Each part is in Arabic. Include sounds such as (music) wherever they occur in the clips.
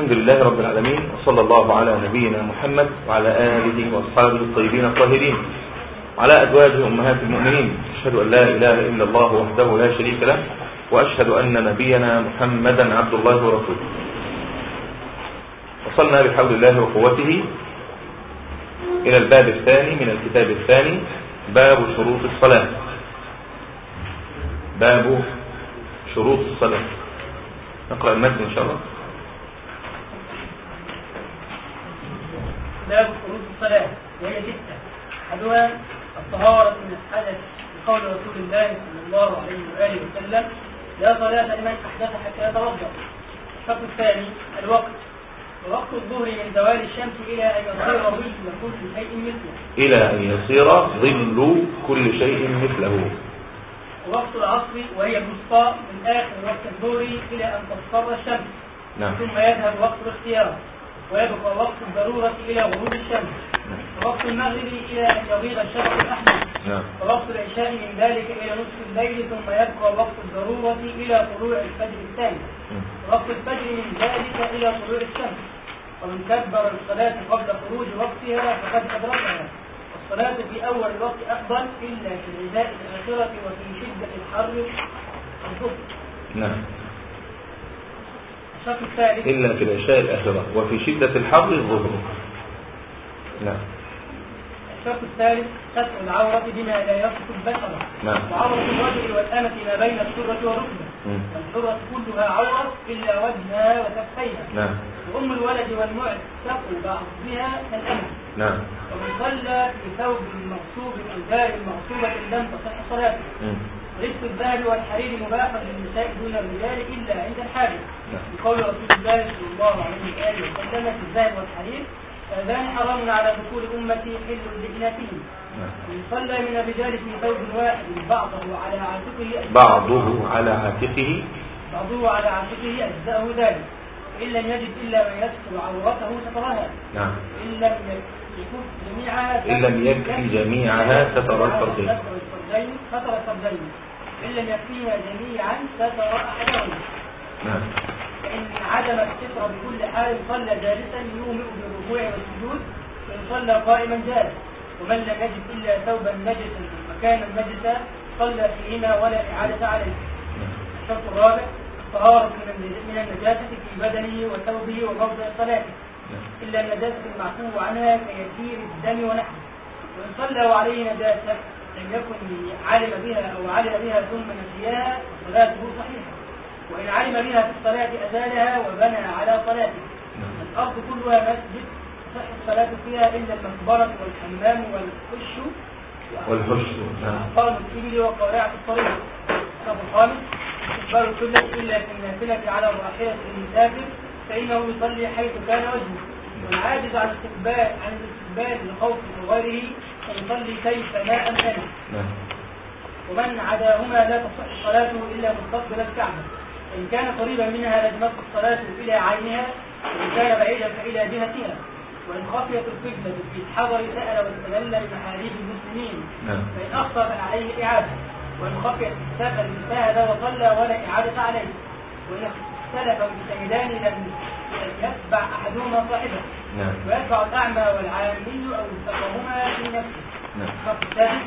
الحمد لله رب العالمين وصلى الله على نبينا محمد وعلى آله وأصحابه الطيبين الطاهرين وعلى أزواجه أمهات المؤمنين. أشهد أن لا إله إلا الله وحده لا شريك له وأشهد أن نبينا محمدا عبد الله ورسوله. وصلنا بحول الله وقوته إلى الباب الثاني من الكتاب الثاني باب شروط الصلاة. باب شروط الصلاة. نقرأ المتن إن شاء الله باب شروط الصلاة وهي ستة أحدها الطهارة من الحدث بقول رسول الله صلى الله عليه وآله وسلم لا صلاة لمن أحدث حتى يتوضأ الشرط الثاني الوقت ووقت الظهر من زوال الشمس إلى أن يصير ظل كل شيء مثله إلى أن يصير ظل كل شيء مثله. ووقت العصر وهي الوسطى من آخر وقت الظهر إلى أن تصفر الشمس. نعم. ثم يذهب وقت الاختيار ويبقى وقت الضرورة إلى غروب الشمس. ووقت المغرب إلى أن يغيب الشفق الأحمر. نعم. ووقت العشاء من ذلك إلى نصف الليل ثم يبقى وقت الضرورة إلى طلوع الفجر الثاني. ووقت الفجر من ذلك إلى طلوع الشمس. ومن كبر الصلاة قبل خروج وقتها فقد أدركها. والصلاة في أول الوقت أفضل إلا في العزاء الآخرة وفي شدة الحر الظهر. نعم. الشرط الثالث. إلا في العشاء الآخرة وفي شدة الحر الظهر. نعم. الشرط الثالث ستر العورة بما لا يصف البشر. نعم. وعورة الرجل والأمة ما بين السرة والركبة. مم. والحرة كلها عورة إلا وجهها وكفيها نعم. وأم الولد والمعتق بعضها كالأمة نعم. ومن صلى في ثوب مغصوب أو دار مغصوبة لم تصح صلاته. ولبس الذهب والحرير مباح للنساء دون الرجال إلا عند الحاجة. نعم. بقول رسول الله صلى الله عليه وآله وسلم في الذهب والحرير هذان حرام على ذكور أمتي حل لإناثهم. نعم. من صلى من الرجال في ثوب واحد بعضه على عاتقه بعضه على عاتقه. بعضه على عاتقه أجزأه ذلك. إن لم يجد إلا من يستر عورته سترها. نعم. إن لم يكن جميعها إن لم يكفي جميعها ستر الفردين. ستر الفردين. إن لم يكفيها جميعا ستر أحدهما نعم. فإن عدم الستر بكل حال صلى جالسا يومئ بالركوع والسجود وإن صلى قائما جالس. ومن لم يجد إلا ثوبا نجسا مكانا نجسا صلى فيهما ولا إعادة عليه. نعم. الشرط الرابع طهارة من النجاسة في بدنه وثوبه وموضع صلاته نعم. إلا النجاسة المعفو عنها كيسير الدم ونحوه. وإن صلى وعليه نجاسة لم يكن علم بها أو علم بها ثم نسيها صلاته صحيحة. وإن علم بها في الصلاة أزالها وبنى على صلاته. نعم. الأرض كلها مسجد تصح الصلاة فيها إلا المقبرة والحمام والحش والحش نعم. الإبل وقارعة الطريق. الخامس استقبال القبلة إلا في النافلة على الراحلة للمسافر فإنه يصلي حيث كان وجهه. والعاجز عن الاستقبال عن الاستقبال لخوف غيره فيصلي كيف ما أمكنه نعم. ومن عداهما لا تصح صلاته إلا مستقبل الكعبة. إن كان قريبا منها لزمت الصلاة إلى عينها وإن كان بعيدا فإلى جهتها. وإن خفيت القبلة في الحضر سأل واستدل بمحاريب المسلمين. نعم. فإن أخطأ فعليه الإعادة وإن خفيت في السفر اجتهد وصلى ولا إعادة عليه. وإن اختلف المجتهدان لم يتبع أحدهما صاحبه. نعم. ويتبع الأعمى والعامي أو يتبعهما في نفسه. نعم. الشرط الثالث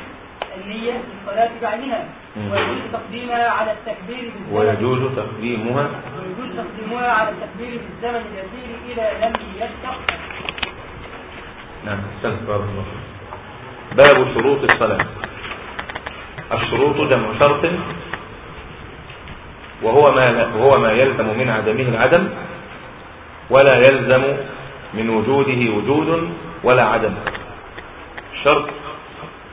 النية في الصلاة بعينها. مم. ويجوز تقديمها على التكبير بالزمن. ويجوز تقديمها. ويجوز تقديمها على التكبير بالزمن اليسير إذا لم يستقبل نعم. أحسنت بارك الله. باب شروط الصلاة. الشروط جمع شرط وهو ما وهو ما يلزم من عدمه العدم ولا يلزم من وجوده وجود ولا عدم. الشرط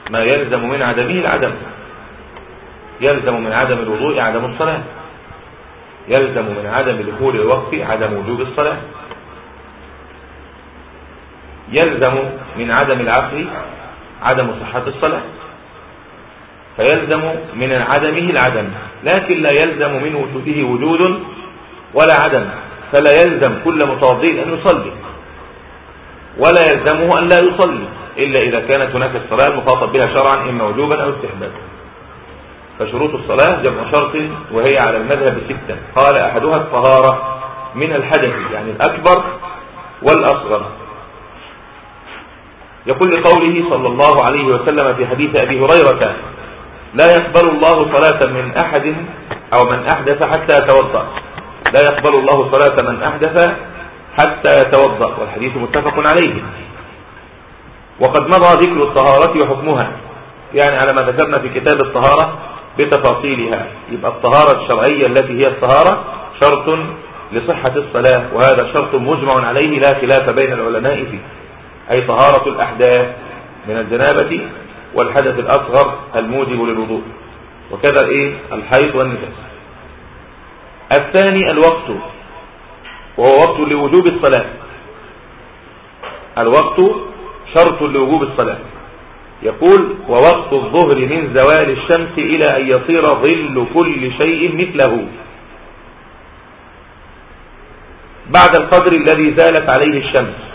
ما يلزم من عدمه العدم. يلزم من عدم الوضوء عدم الصلاة. يلزم من عدم دخول الوقت عدم وجوب الصلاة. يلزم من عدم العقل عدم صحة الصلاة. فيلزم من عدمه العدم لكن لا يلزم من وجوده وجود ولا عدم فلا يلزم كل متوضئ أن يصلي ولا يلزمه أن لا يصلي إلا إذا كانت هناك الصلاة المخاطب بها شرعا إما وجوبا أو استحبابا. فشروط الصلاة جمع شرط وهي على المذهب ستة. قال أحدها الطهارة من الحدث يعني الأكبر والأصغر. يقول لقوله صلى الله عليه وسلم في حديث أبي هريرة لا يقبل الله صلاة من أحد أو من أحدث حتى يتوضأ. لا يقبل الله صلاة من أحدث حتى يتوضأ. والحديث متفق عليه. وقد مضى ذكر الطهارة وحكمها. يعني على ما ذكرنا في كتاب الطهارة بتفاصيلها. يبقى الطهارة الشرعية التي هي الطهارة شرط لصحة الصلاة وهذا شرط مجمع عليه لا خلاف بين العلماء فيه. أي طهارة الأحداث من الجنابة والحدث الأصغر الموجب للوضوء. وكذا إيه؟ الحيض والنفاس الثاني الوقت وهو وقت لوجوب الصلاة. الوقت شرط لوجوب الصلاة. يقول ووقت الظهر من زوال الشمس إلى أن يصير ظل كل شيء مثله. بعد القدر الذي زالت عليه الشمس.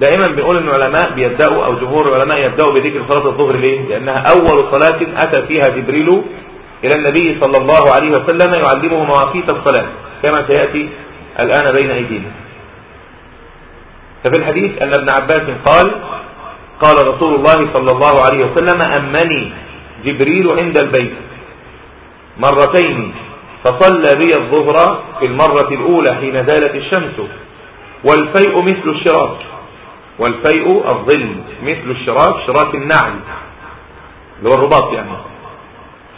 دائما بنقول إن العلماء بيبدأوا أو جمهور العلماء يبدأوا بذكر صلاة الظهر ليه؟ لأنها أول صلاة أتى فيها جبريل إلى النبي صلى الله عليه وسلم يعلمه مواقيت الصلاة كما سيأتي الآن بين أيدينا. ففي الحديث أن ابن عباس قال قال رسول الله صلى الله عليه وسلم أمني جبريل عند البيت مرتين فصلى بي الظهر في المرة الأولى حين زالت الشمس والفيء مثل الشراك والفيء الظل مثل الشراك شراك النعل اللي هو الرباط يعني.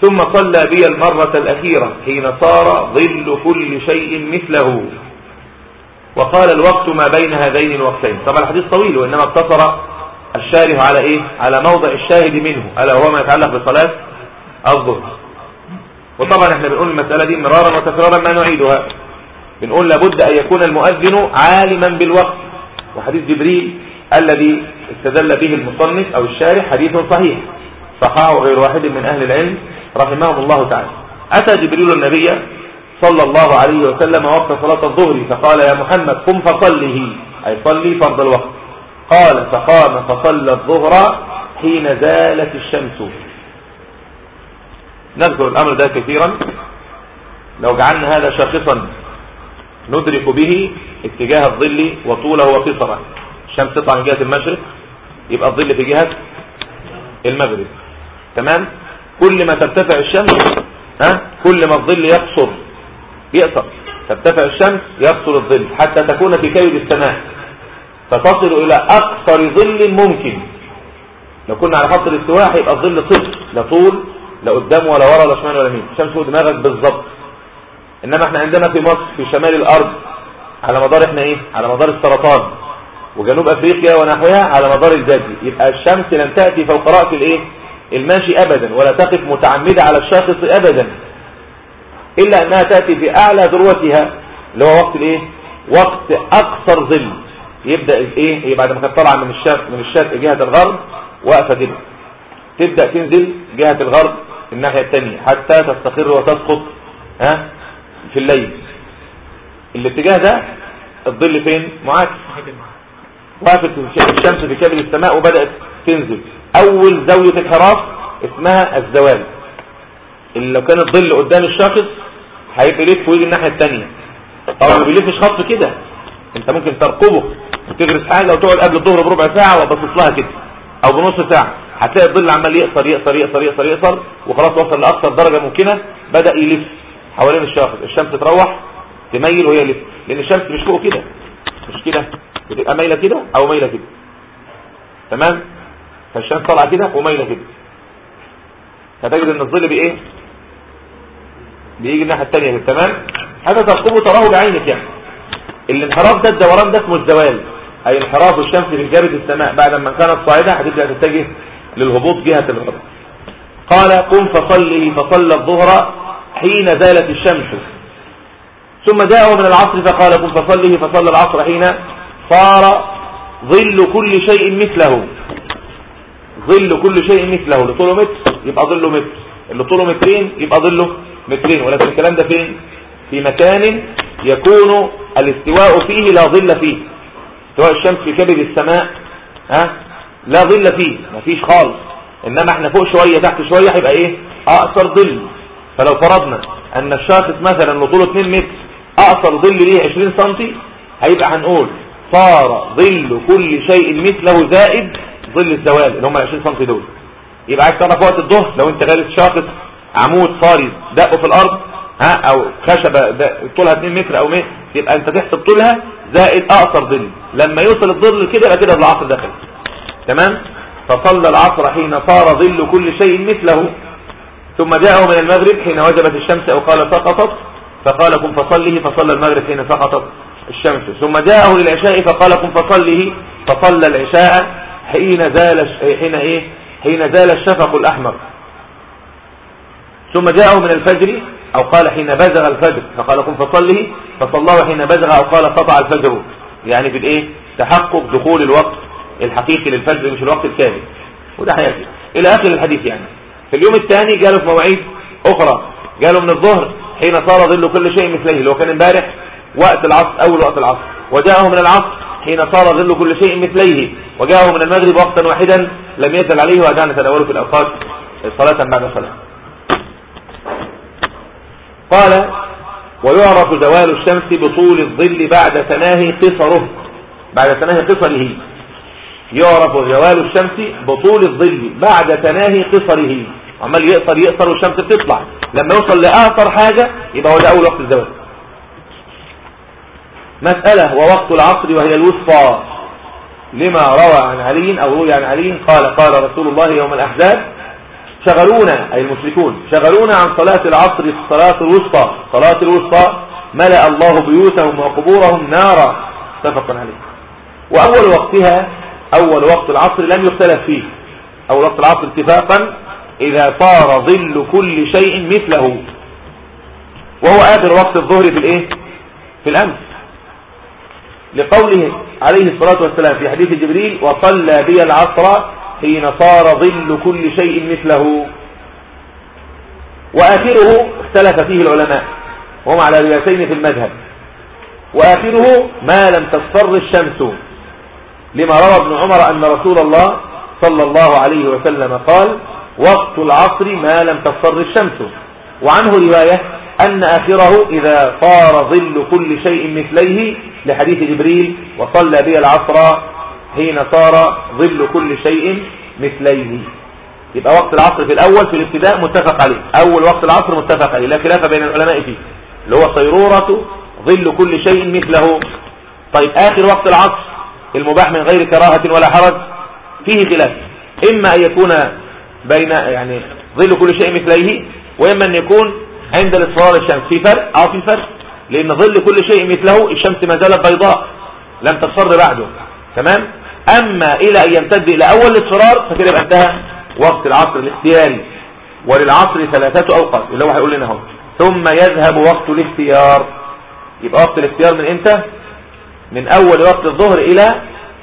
ثم صلى بي المرة الأخيرة حين صار ظل كل شيء مثله. وقال الوقت ما بين هذين الوقتين. طبعا الحديث طويل وإنما اقتصر الشارح على إيه؟ على موضع الشاهد منه ألا وهو ما يتعلق بصلاة الظهر. وطبعا إحنا بنقول المسألة دي مرارا وتكرارا ما نعيدها. بنقول لابد أن يكون المؤذن عالما بالوقت. وحديث جبريل الذي استدل به المصنف أو الشارح حديث صحيح صححه غير واحد من أهل العلم رحمهم الله تعالى. أتى جبريل النبي صلى الله عليه وسلم وقت صلاة الظهر فقال يا محمد قم فصله أي صلي فرض الوقت. قال فقام فصلى الظهر حين زالت الشمس. نذكر الأمر ده كثيرا. لو جعلنا هذا شاخصا ندرك به اتجاه الظل وطوله وقصره. الشمس تطلع من جهة المشرق يبقى الظل في جهة المغرب. تمام؟ كل ما ترتفع الشمس ها؟ كل ما الظل يقصر يقصر. ترتفع الشمس يقصر الظل حتى تكون في كيد السماء. فتصل إلى أقصر ظل ممكن. لو كنا على خط الاستواء هيبقى الظل صفر لا طول لا قدام ولا ورا ولا شمال ولا يمين. الشمس فوق دماغك بالظبط. إنما إحنا عندنا في مصر في شمال الأرض على مدار إحنا إيه؟ على مدار السرطان. وجنوب أفريقيا ونحوها على مدار الجدي يبقى الشمس لن تأتي فوق رأس الإيه؟ الماشي ابدا ولا تقف متعمدة على الشاخص ابدا إلا أنها تأتي في أعلى ذروتها اللي هو وقت الإيه؟ وقت أقصر ظل. يبدأ إيه هي بعد ما كانت طالعة من الشرق من الشرق جهة الغرب واقفة كده تبدأ تنزل جهة الغرب الناحية الثانية حتى تستقر وتسقط ها؟ في الليل. الاتجاه ده الظل فين؟ معاكس. وقفت الشمس كبد السماء وبدأت تنزل. أول زاوية انحراف اسمها الزوال. اللي لو كان الظل قدام الشخص هيبقى يلف ويجي الناحية الثانية طبعا ما بيلفش خط كده. أنت ممكن ترقبه وتغرس حاجة وتقعد قبل الظهر بربع ساعة وبصص لها كده. أو بنص ساعة. هتلاقي الظل عمال يقصر يقصر يقصر يقصر يقصر. وخلاص وصل لاقصر درجة ممكنة. بدأ يلف حوالين الشاخص. الشمس تروح تميل وهي لف لأن الشمس مش فوق كده. مش كده؟ بتبقى مايله كده أو مايله كده. تمام؟ فالشمس طالعة كده ومايله كده. فتجد إن الظل بإيه؟ بيجي الناحية الثانية تمام؟ هذا ترقبه تراه بعينك يعني. الانحراف ده الدوران ده اسمه الزوال. أي انحراف الشمس في جبهه السماء بعد ما كانت صاعدة هتبدأ تتجه للهبوط جهة الغرب. قال قم فصلي فصلى الظهر حين زالت الشمس. ثم جاءه من العصر فقال قم فصلي فصلى العصر حين صار ظل كل شيء مثله. ظل كل شيء مثله. اللي طوله متر يبقى ظله متر. اللي طوله مترين يبقى ظله مترين. ولكن الكلام ده فين؟ في مكان يكون الاستواء فيه لا ظل فيه. سواء الشمس في كبد السماء ها؟ لا ظل فيه. مفيش خالص. إنما إحنا فوق شوية تحت شوية هيبقى إيه؟ أقصر ظل. فلو فرضنا أن الشاخص مثلا اللي طوله 2 متر أقصر ظل ليه 20 سم هيبقى هنقول صار ظل كل شيء مثله زائد ظل الزوال اللي هم ال 20 سم دول. يبقى عايز تعرف وقت الظهر؟ لو انت غير شاخص عمود صاري دقه في الأرض ها أو خشبه طولها 2 متر أو متر يبقى أنت تحسب طولها زائد أقصر ظل. لما يوصل الظل كده يبقى كده العصر دخل. تمام؟ فصلى العصر حين صار ظل كل شيء مثله. ثم جاءه من المغرب حين وجبت الشمس أو قال سقطت فقال كن فصله فصلى المغرب حين سقطت. الشمس. ثم جاءه للعشاء فقال كن فصله فصلى العشاء حين زال حين إيه؟ حين زال الشفق الأحمر. ثم جاءه من الفجر أو قال حين بزغ الفجر. فقال كن فصله فصلاه حين بزغ أو قال قطع الفجر. يعني في الايه تحقق دخول الوقت الحقيقي للفجر مش الوقت الكامل. وده حياتي. إلى آخر الحديث يعني. في اليوم الثاني قالوا في مواعيد أخرى. قالوا من الظهر حين صار ظل كل شيء مثله هو كان امبارح وقت العصر أول وقت العصر. وجاءه من العصر حين صار ظل كل شيء مثليه. وجاءه من المغرب وقتا واحدا لم يزل عليه وكان تداوله في الأوقات صلاة بعد صلاة قال ويعرف زوال الشمس بطول الظل بعد تناهي قصره. بعد تناهي قصره. يعرف زوال الشمس بطول الظل بعد تناهي قصره. عمال يقصر يقصر والشمس بتطلع لما يوصل لآخر حاجة يبقى هو ده أول وقت الزوال. مسألة ووقت العصر وهي الوسطى لما روى عن علي أو روي عن علي قال قال رسول الله يوم الأحزاب شغلونا أي المشركون شغلونا عن صلاة العصر الصلاة الوسطى صلاة الوسطى ملأ الله بيوتهم وقبورهم نارا. اتفق عليه. وأول وقتها أول وقت العصر لم يختلف فيه. أول وقت العصر اتفاقا إذا صار ظل كل شيء مثله. وهو آخر وقت الظهر في الإيه؟ في الأمس. لقوله عليه الصلاة والسلام في حديث جبريل وصلى بي العصر حين صار ظل كل شيء مثله. وآخره اختلف فيه العلماء وهم على رياسين في المذهب. وآخره ما لم تصفر الشمس. لما روى ابن عمر أن رسول الله صلى الله عليه وسلم قال وقت العصر ما لم تصفر الشمس. وعنه رواية أن آخره إذا صار ظل كل شيء مثليه لحديث جبريل وصلى بي العصر حين صار ظل كل شيء مثليه. يبقى وقت العصر في الأول في الابتداء متفق عليه. أول وقت العصر متفق عليه. لا خلاف بين العلماء فيه. اللي هو صيرورة ظل كل شيء مثله. طيب آخر وقت العصر المباح من غير كراهة ولا حرج فيه خلاف. إما أن يكون بين يعني ظل كل شيء مثليه وإما أن يكون عند الاصفرار الشمس. في فرق؟ أو في فرق. لأن ظل كل شيء مثله الشمس ما زالت بيضاء لم تصفر بعده. تمام؟ أما إلى أن يمتد إلى أول الاصفرار فكده يبقى انتهى وقت العصر الاختياري وللعصر ثلاثة أوقات اللي هو هيقول لنا أهو. ثم يذهب وقت الاختيار. يبقى وقت الاختيار من إمتى؟ من أول وقت الظهر إلى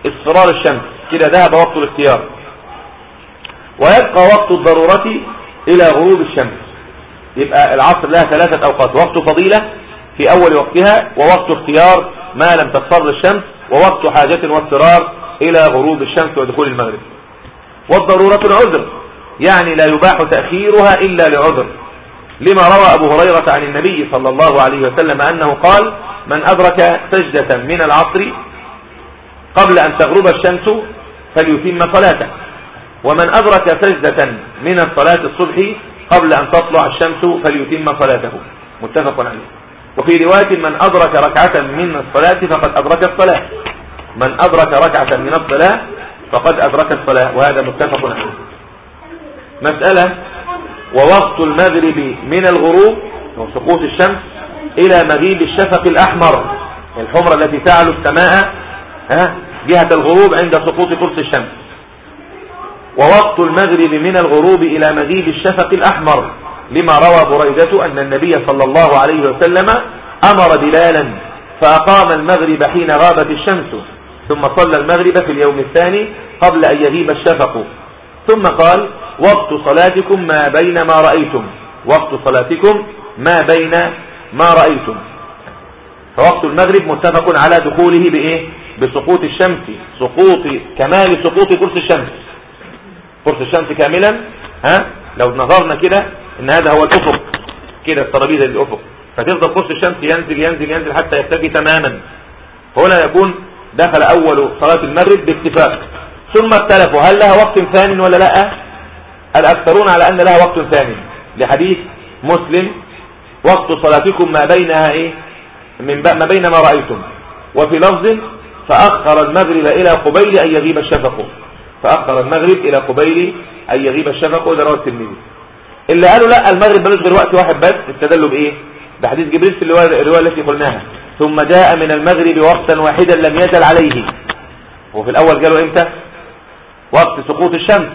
اصفرار الشمس. كده ذهب وقت الاختيار. ويبقى وقت الضرورة إلى غروب الشمس. يبقى العصر لها ثلاثة أوقات وقت فضيلة في أول وقتها ووقت اختيار ما لم تصفر الشمس ووقت حاجة واضطرار إلى غروب الشمس ودخول المغرب. والضرورة العذر يعني لا يباح تأخيرها إلا لعذر. لما روى أبو هريرة عن النبي صلى الله عليه وسلم أنه قال من أدرك سجدة من العصر قبل أن تغرب الشمس فليتم صلاته. ومن أدرك سجدة من الصلاة الصبح قبل أن تطلع الشمس فليتم صلاته. متفق عليه. وفي رواية من أدرك ركعة من الصلاة فقد أدرك الصلاة. من أدرك ركعة من الصلاة فقد أدرك الصلاة وهذا متفق عليه. مسألة ووقت المغرب من الغروب وسقوط الشمس إلى مغيب الشفق الأحمر الحمرة التي تعلو السماء ها جهة الغروب عند سقوط قرص الشمس. ووقت المغرب من الغروب إلى مغيب الشفق الأحمر. لما روى بريدة أن النبي صلى الله عليه وسلم أمر بلالا فأقام المغرب حين غابت الشمس ثم صلى المغرب في اليوم الثاني قبل أن يغيب الشفق. ثم قال وقت صلاتكم ما بين ما رأيتم وقت صلاتكم ما بين ما رأيتم. فوقت المغرب متفق على دخوله بإيه؟ بسقوط الشمس سقوط كمال سقوط قرص الشمس. قرص الشمس كاملا ها؟ لو نظرنا كده إن هذا هو الأفق. كده الترابيزة الافق فتفضل قرص الشمس ينزل ينزل ينزل حتى يختفي تماما. هنا يكون دخل أول صلاة المغرب باتفاق. ثم اختلفوا. هل لها وقت ثاني ولا لأ؟ الأكثرون على أن لها وقت ثاني. لحديث مسلم وقت صلاتكم ما بينها إيه؟ من ما بين ما رأيتم. وفي لفظ فأخر المغرب إلى قبيل أن يغيب الشفق. فأخر المغرب إلى قبيل أن يغيب الشفق. وده رواه اللي قالوا لا المغرب ملوش غير وقت واحد بس استدلوا بإيه؟ بحديث جبريل في الرواية التي قلناها. ثم جاء من المغرب وقتا واحدا لم يزل عليه. وفي الأول قالوا إمتى؟ وقت سقوط الشمس.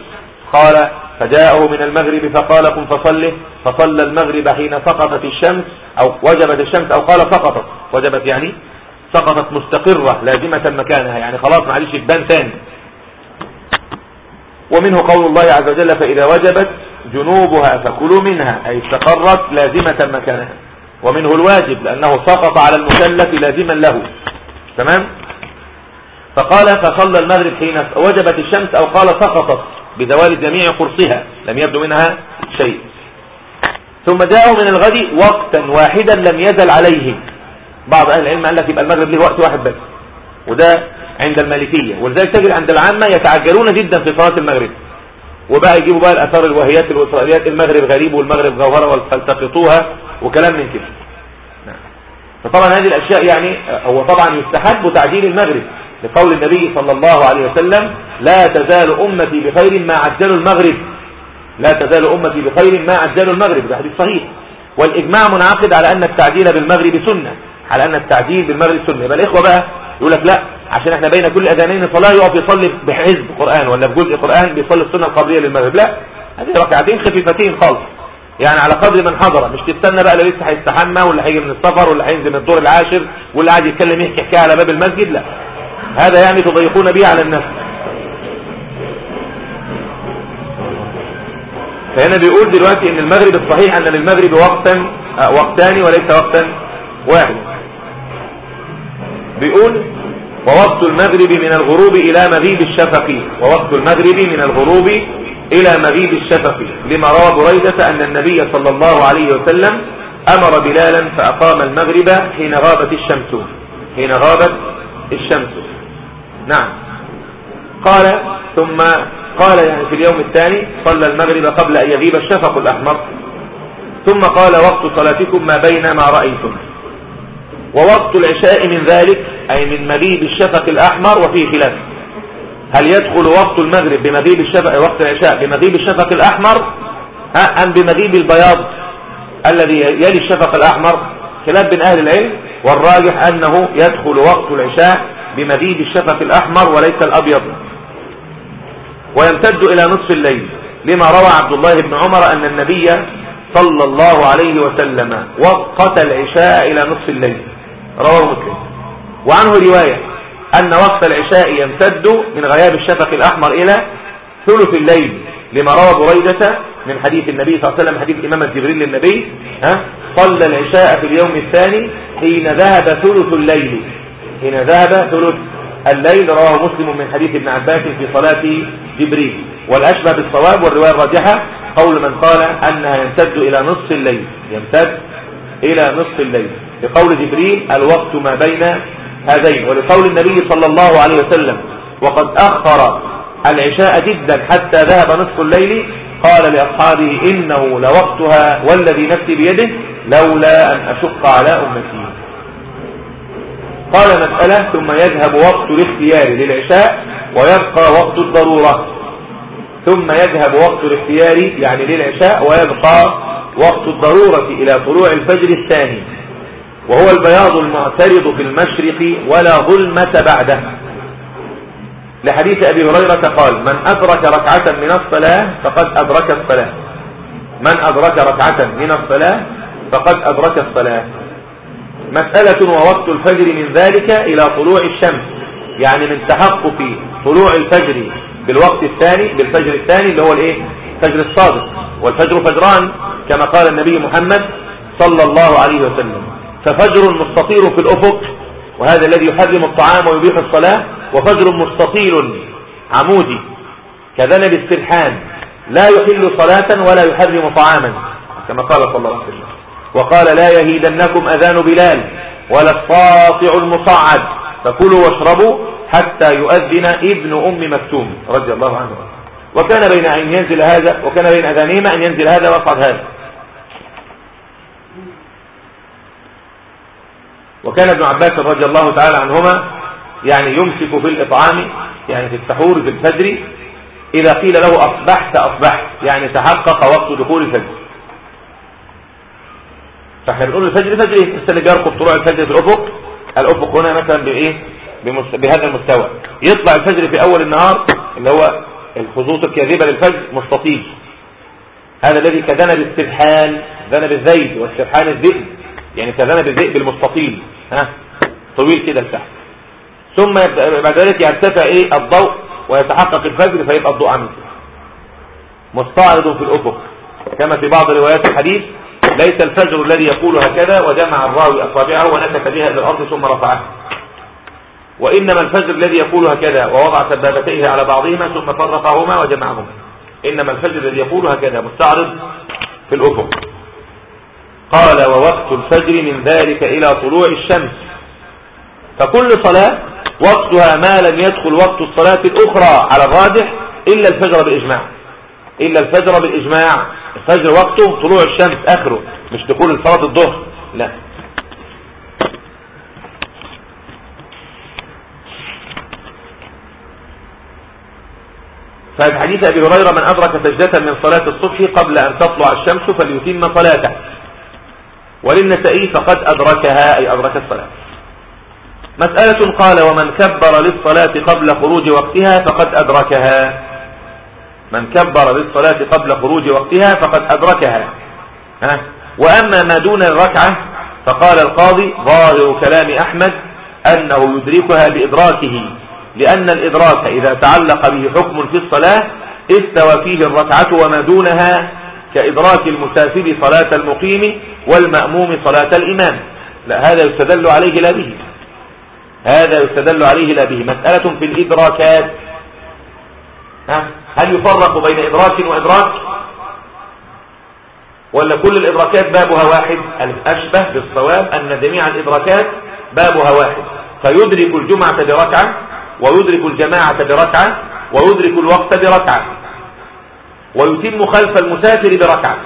قال فجاءه من المغرب فقال قم فصله فصلى المغرب حين سقطت الشمس أو وجبت الشمس أو قال سقطت. وجبت يعني سقطت مستقرة لازمة مكانها. يعني خلاص معلش تبان ثاني. ومنه قول الله عز وجل فإذا وجبت جنوبها فكلوا منها. أي استقرت لازمة مكانها. ومنه الواجب لأنه سقط على المكلف لازما له. تمام؟ فقال فصلى المغرب حين وجبت الشمس أو قال سقطت بزوال جميع قرصها. لم يبدو منها شيء. ثم جاءوا من الغد وقتا واحدا لم يزل عليه بعض أهل العلم قال لك يبقى المغرب له وقت واحد بس. وده عند المالكية. ولذلك تجد عند العامة يتعجلون جدا في صلاة المغرب. وبقى يجيبوا بقى الأثار الوهيات والإسرائيليات المغرب غريب والمغرب جوهرة فالتقطوها وكلام من كده. نعم. فطبعا هذه الأشياء يعني هو طبعا يستحب تعجيل المغرب لقول النبي صلى الله عليه وسلم لا تزال أمتي بخير ما عجلوا المغرب. لا تزال أمتي بخير ما عجلوا المغرب. ده حديث صحيح. والإجماع منعقد على أن التعجيل بالمغرب سنة على أن التعجيل بالمغرب سنة. يبقى الإخوة بقى يقول لك لا عشان إحنا بين كل أذانين صلاة يقف يصلي بحزب قرآن ولا بجزء قرآن بيصلي السنة القبلية للمغرب. لا هذه ركعتين خفيفتين خالص. يعني على قدر من حضر مش تستنى بقى اللي لسه هيستحمى ولا هيجي من السفر ولا هينزل من الدور العاشر واللي قاعد يتكلم يحكي حكاية على باب المسجد لا. هذا يعني تضيقون به على الناس. فهنا بيقول دلوقتي إن المغرب الصحيح أن للمغرب وقتا آه، وقتان وليس وقتا واحد بيقول ووقت المغرب من الغروب إلى مغيب الشفق. ووقت المغرب من الغروب إلى مغيب الشفق. لما روى بريدة أن النبي صلى الله عليه وسلم أمر بلالا فأقام المغرب حين غابت الشمس. حين غابت الشمس. نعم. قال ثم قال يعني في اليوم الثاني صلى المغرب قبل أن يغيب الشفق الأحمر. ثم قال وقت صلاتكم ما بين ما رأيتم. ووقت العشاء من ذلك أي من مغيب الشفق الأحمر وفيه خلاف. هل يدخل وقت المغرب بمغيب الشفق وقت العشاء بمغيب الشفق الأحمر؟ أم بمغيب البياض الذي يلي الشفق الأحمر؟ خلاف بين أهل العلم والراجح أنه يدخل وقت العشاء بمغيب الشفق الأحمر وليس الأبيض. ويمتد إلى نصف الليل لما روى عبد الله بن عمر أن النبي صلى الله عليه وسلم وقت العشاء إلى نصف الليل. رواه مسلم. وعنه رواية أن وقت العشاء يمتد من غياب الشفق الأحمر إلى ثلث الليل لما روى بريدة من حديث النبي صلى الله عليه وسلم حديث إمامة جبريل للنبي ها صلى العشاء في اليوم الثاني حين ذهب ثلث الليل. حين ذهب ثلث الليل رواه مسلم من حديث ابن عباس في صلاة جبريل. والأشبه بالصواب والرواية الراجحة قول من قال أنها يمتد إلى نصف الليل. يمتد إلى نصف الليل. لقول جبريل الوقت ما بين هذين ولقول النبي صلى الله عليه وسلم وقد أخر العشاء جدا حتى ذهب نصف الليل قال لأصحابه إنه لوقتها والذي نفسي بيده لولا أن أشق على أمتي. قال مسألة ثم يذهب وقت الاختيار للعشاء ويبقى وقت الضرورة. ثم يذهب وقت الاختيار يعني للعشاء ويبقى وقت الضرورة إلى طلوع الفجر الثاني. وهو البياض المعترض في المشرق ولا ظلمة بعده. لحديث أبي هريرة قال من أدرك ركعة من الصلاة فقد أدرك الصلاة. من أدرك ركعة من الصلاة فقد أدرك الصلاة. مسألة ووقت الفجر من ذلك إلى طلوع الشمس يعني من تحقق طلوع الفجر بالوقت الثاني بالفجر الثاني اللي هو الإيه؟ فجر الصادق. والفجر فجران كما قال النبي محمد صلى الله عليه وسلم. ففجر مستطير في الأفق وهذا الذي يحرم الطعام ويبيح الصلاة وفجر مستطيل عمودي كذنب السرحان لا يحل صلاة ولا يحرم طعاما كما قال صلى الله عليه وسلم. وقال لا يهيدنكم أذان بلال ولا الصاطع المصعد فكلوا واشربوا حتى يؤذن ابن أم مكتوم رضي الله عنه. وكان بين أن ينزل هذا وكان بين أذانهما أن ينزل هذا ويصعد هذا. وكان ابن عباس رضي الله تعالى عنهما يعني يمسك في الإطعام يعني في السحور في الفجر إذا قيل له أصبحت أصبحت يعني تحقق وقت دخول الفجر. فإحنا بنقول الفجر فجر إيه؟ اللي بيرقب طلوع الفجر في الأفق الأفق هنا مثلا بإيه؟ بهذا المستوى. يطلع الفجر في أول النهار اللي هو الخطوط الكاذبة للفجر مستطيل. هذا الذي كذنب السرحان ذنب الزيد والسرحان الذئب. يعني كذنب الذئب المستطيل ها؟ طويل كده لتحت. ثم بعد ذلك يرتفع إيه الضوء ويتحقق الفجر فيبقى الضوء عامل مستعرض في الأفق. كما في بعض روايات الحديث ليس الفجر الذي يقول هكذا وجمع الراوي أصابعه ونكت بها إلى الأرض ثم رفعها وإنما الفجر الذي يقول هكذا ووضع سبابتيه على بعضهما ثم فرقهما وجمعهما. إنما الفجر الذي يقول هكذا مستعرض في الأفق. قال ووقت الفجر من ذلك إلى طلوع الشمس. فكل صلاة وقتها ما لم يدخل وقت الصلاة الأخرى على الراجح إلا الفجر بالإجماع. إلا الفجر بالإجماع. الفجر وقته طلوع الشمس آخره. مش دخول صلاة الظهر. لا. ففي حديث أبي هريرة من أدرك سجدة من صلاة الصبح قبل أن تطلع الشمس فليتم صلاته. وللنسائي فقد أدركها أي أدرك الصلاة. مسألة قال ومن كبر للصلاة قبل خروج وقتها فقد أدركها. من كبر للصلاة قبل خروج وقتها فقد أدركها. ها؟ وأما ما دون الركعة فقال القاضي ظاهر كلام أحمد أنه يدركها بإدراكه لأن الإدراك إذا تعلق به حكم في الصلاة استوى فيه الركعة وما دونها كإدراك المسافر صلاة المقيم والمأموم صلاة الإمام. لا هذا يستدل عليه لا به. هذا يستدل عليه لا به. مسألة في الإدراكات. هل يفرق بين إدراك وإدراك؟ ولا كل الإدراكات بابها واحد؟ الأشبه بالصواب أن جميع الإدراكات بابها واحد. فيدرك الجمعة بركعة ويدرك الجماعة بركعة ويدرك الوقت بركعة. ويتم خلف المسافر بركعة.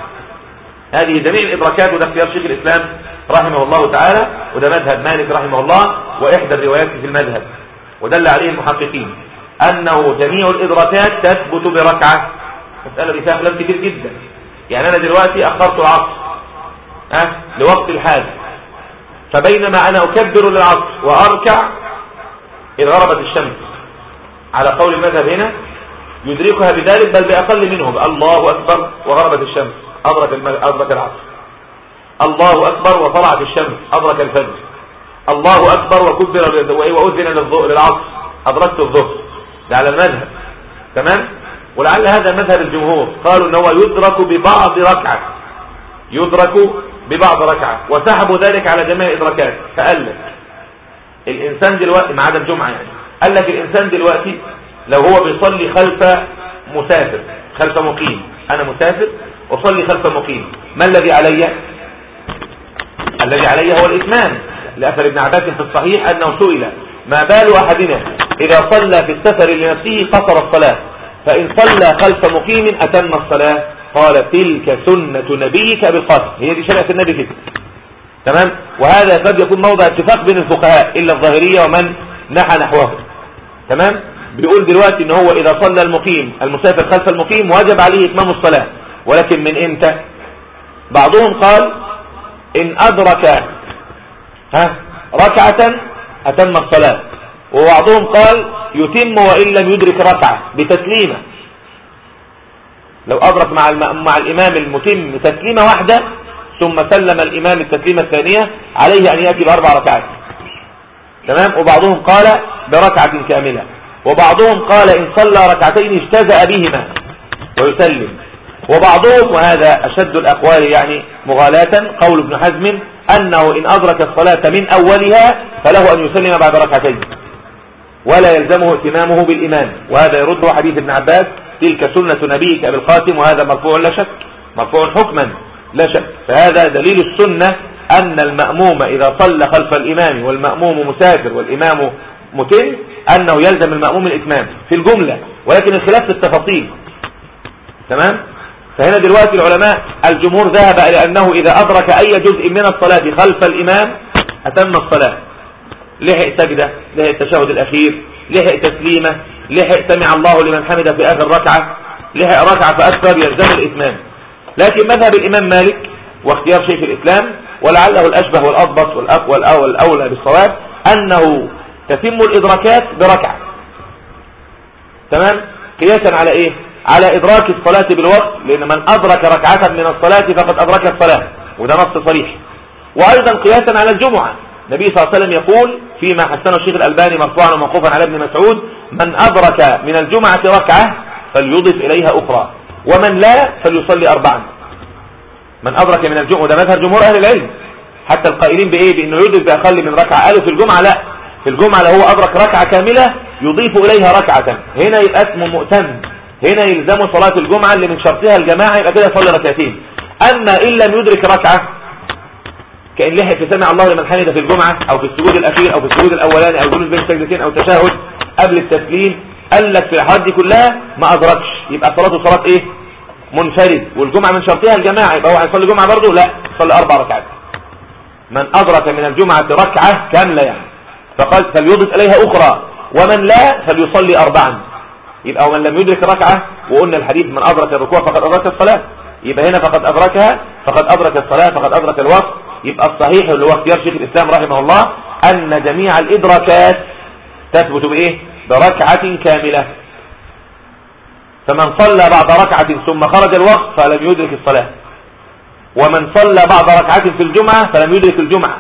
هذه جميع الإدراكات وده اختيار شيخ الإسلام رحمه الله تعالى وده مذهب مالك رحمه الله وإحدى الروايات في المذهب. ودل عليه المحققين أنه جميع الإدراكات تثبت بركعة. مسألة دي فيها خلاف جدا. يعني أنا دلوقتي أخرت العصر أه؟ لوقت الحاجة فبينما أنا أكبر للعصر وأركع إذ غربت الشمس. على قول المذهب هنا يدركها بذلك بل بأقل منه الله أكبر وغربت الشمس أدرك, أدرك العصر. الله أكبر وطلعت الشمس أدرك الفجر. الله أكبر وكبر وأذن للعصر. أدركت الظهر. ده على المذهب. تمام؟ ولعل هذا مذهب الجمهور. قالوا أنه يدرك ببعض ركعة. يدرك ببعض ركعة. وسحبوا ذلك على جميع الإدراكات فقال لك الإنسان دلوقتي ما عدا الجمعة يعني. قال لك الإنسان دلوقتي لو هو بيصلي خلف مسافر خلف مقيم. أنا مسافر أصلي خلف مقيم. ما الذي علي؟ الذي علي هو الإتمام. لأثر ابن عباس في الصحيح أنه سئل ما بال أحدنا إذا صلى في السفر لنفسه قصر الصلاة؟ فإن صلى خلف مقيم أتم الصلاة. قال تلك سنة نبيك بالقصر هي دي شريعة النبي كده تمام؟ وهذا قد يكون موضع اتفاق بين الفقهاء إلا الظاهرية ومن نحى نحوه. تمام؟ بيقول دلوقتي ان هو إذا صلى المقيم المسافر خلف المقيم وجب عليه إتمام الصلاة. ولكن من إمتى؟ بعضهم قال إن أدرك ها ركعة أتم الصلاة. وبعضهم قال يتم وإن لم يدرك ركعة بتسليمة. لو أدرك مع, مع الإمام المتم تسليمة واحدة ثم سلم الإمام التسليمة الثانية عليه أن يأتي بأربع ركعات. تمام؟ وبعضهم قال بركعة كاملة. وبعضهم قال إن صلى ركعتين اجتزأ بهما ويسلم. وبعضهم وهذا أشد الأقوال يعني مغالاة قول ابن حزم أنه إن أدرك الصلاة من أولها فله أن يسلم بعد ركعتين. ولا يلزمه اتمامه بالإمام. وهذا يرد حديث ابن عباس تلك سنة نبيك أبي القاسم وهذا مرفوع لا شك مرفوع حكما لا شك. فهذا دليل السنة أن المأموم إذا صلى خلف الإمام والمأموم مسافر والإمام متم أنه يلزم المأموم الإتمام في الجملة ولكن الخلاف في التفاصيل. تمام؟ فهنا دلوقتي العلماء الجمهور ذهب إلى أنه إذا أدرك أي جزء من الصلاة خلف الإمام أتم الصلاة. لحق سجدة لحق التشهد الأخير لحق تسليمة لحق سمع الله لمن حمد في آخر ركعة لحق ركعة فأكثر يلزم الإتمام. لكن مذهب الإمام مالك واختيار شيخ الإسلام ولعله الأشبه والأضبط والأقوى والأولى بالصواب أنه تتم الإدراكات بركعة. تمام؟ قياسا على إيه؟ على إدراك الصلاة بالوقت لأن من أدرك ركعة من الصلاة فقد أدرك الصلاة وده نص صريح. وأيضا قياسا على الجمعة. النبي صلى الله عليه وسلم يقول فيما حسنه الشيخ الألباني مرفوعا وموقوفا على ابن مسعود من أدرك من الجمعة ركعة فليضف إليها أخرى ومن لا فليصلي أربعا. من أدرك من الجمعة ده مذهب جمهور أهل العلم. حتى القائلين بإيه؟ بأنه يدرك بأقل من ركعة. قالوا في الجمعة لا. الجمعة لو هو أدرك ركعة كاملة يضيف إليها ركعة. هنا يبقى اسمه مؤتم. هنا يلزم صلاة الجمعة اللي من شرطها الجماعة يبقى كده يصلي ركعتين. أما إن لم يدرك ركعة كأن لحق في سمع الله لمن حمد في الجمعة أو في السجود الأخير أو في السجود الأولاني أو جلوس بين سجدتين أو تشهد قبل التسليم قال لك في الحالات دي كلها ما أدركش. يبقى صلاته صلاة إيه؟ منفرد. والجمعة من شرطها الجماعة. يبقى هو هيصلي جمعة برضه؟ لا. يصلي أربع ركعات. من أدرك من الجمعة ركعة كاملة يعني فقال فليضف إليها أخرى ومن لا فليصلي أربعا. يبقى ومن لم يدرك ركعة وقلنا الحديث من أدرك الركوع فقد أدرك الصلاة يبقى هنا فقد أدركها فقد أدرك الصلاة فقد أدرك الوقت. يبقى الصحيح اللي هو اختيار شيخ الإسلام رحمه الله أن جميع الإدراكات تثبت بإيه؟ بركعة كاملة. فمن صلى بعد ركعة ثم خرج الوقت فلم يدرك الصلاة. ومن صلى بعد ركعة في الجمعة فلم يدرك الجمعة.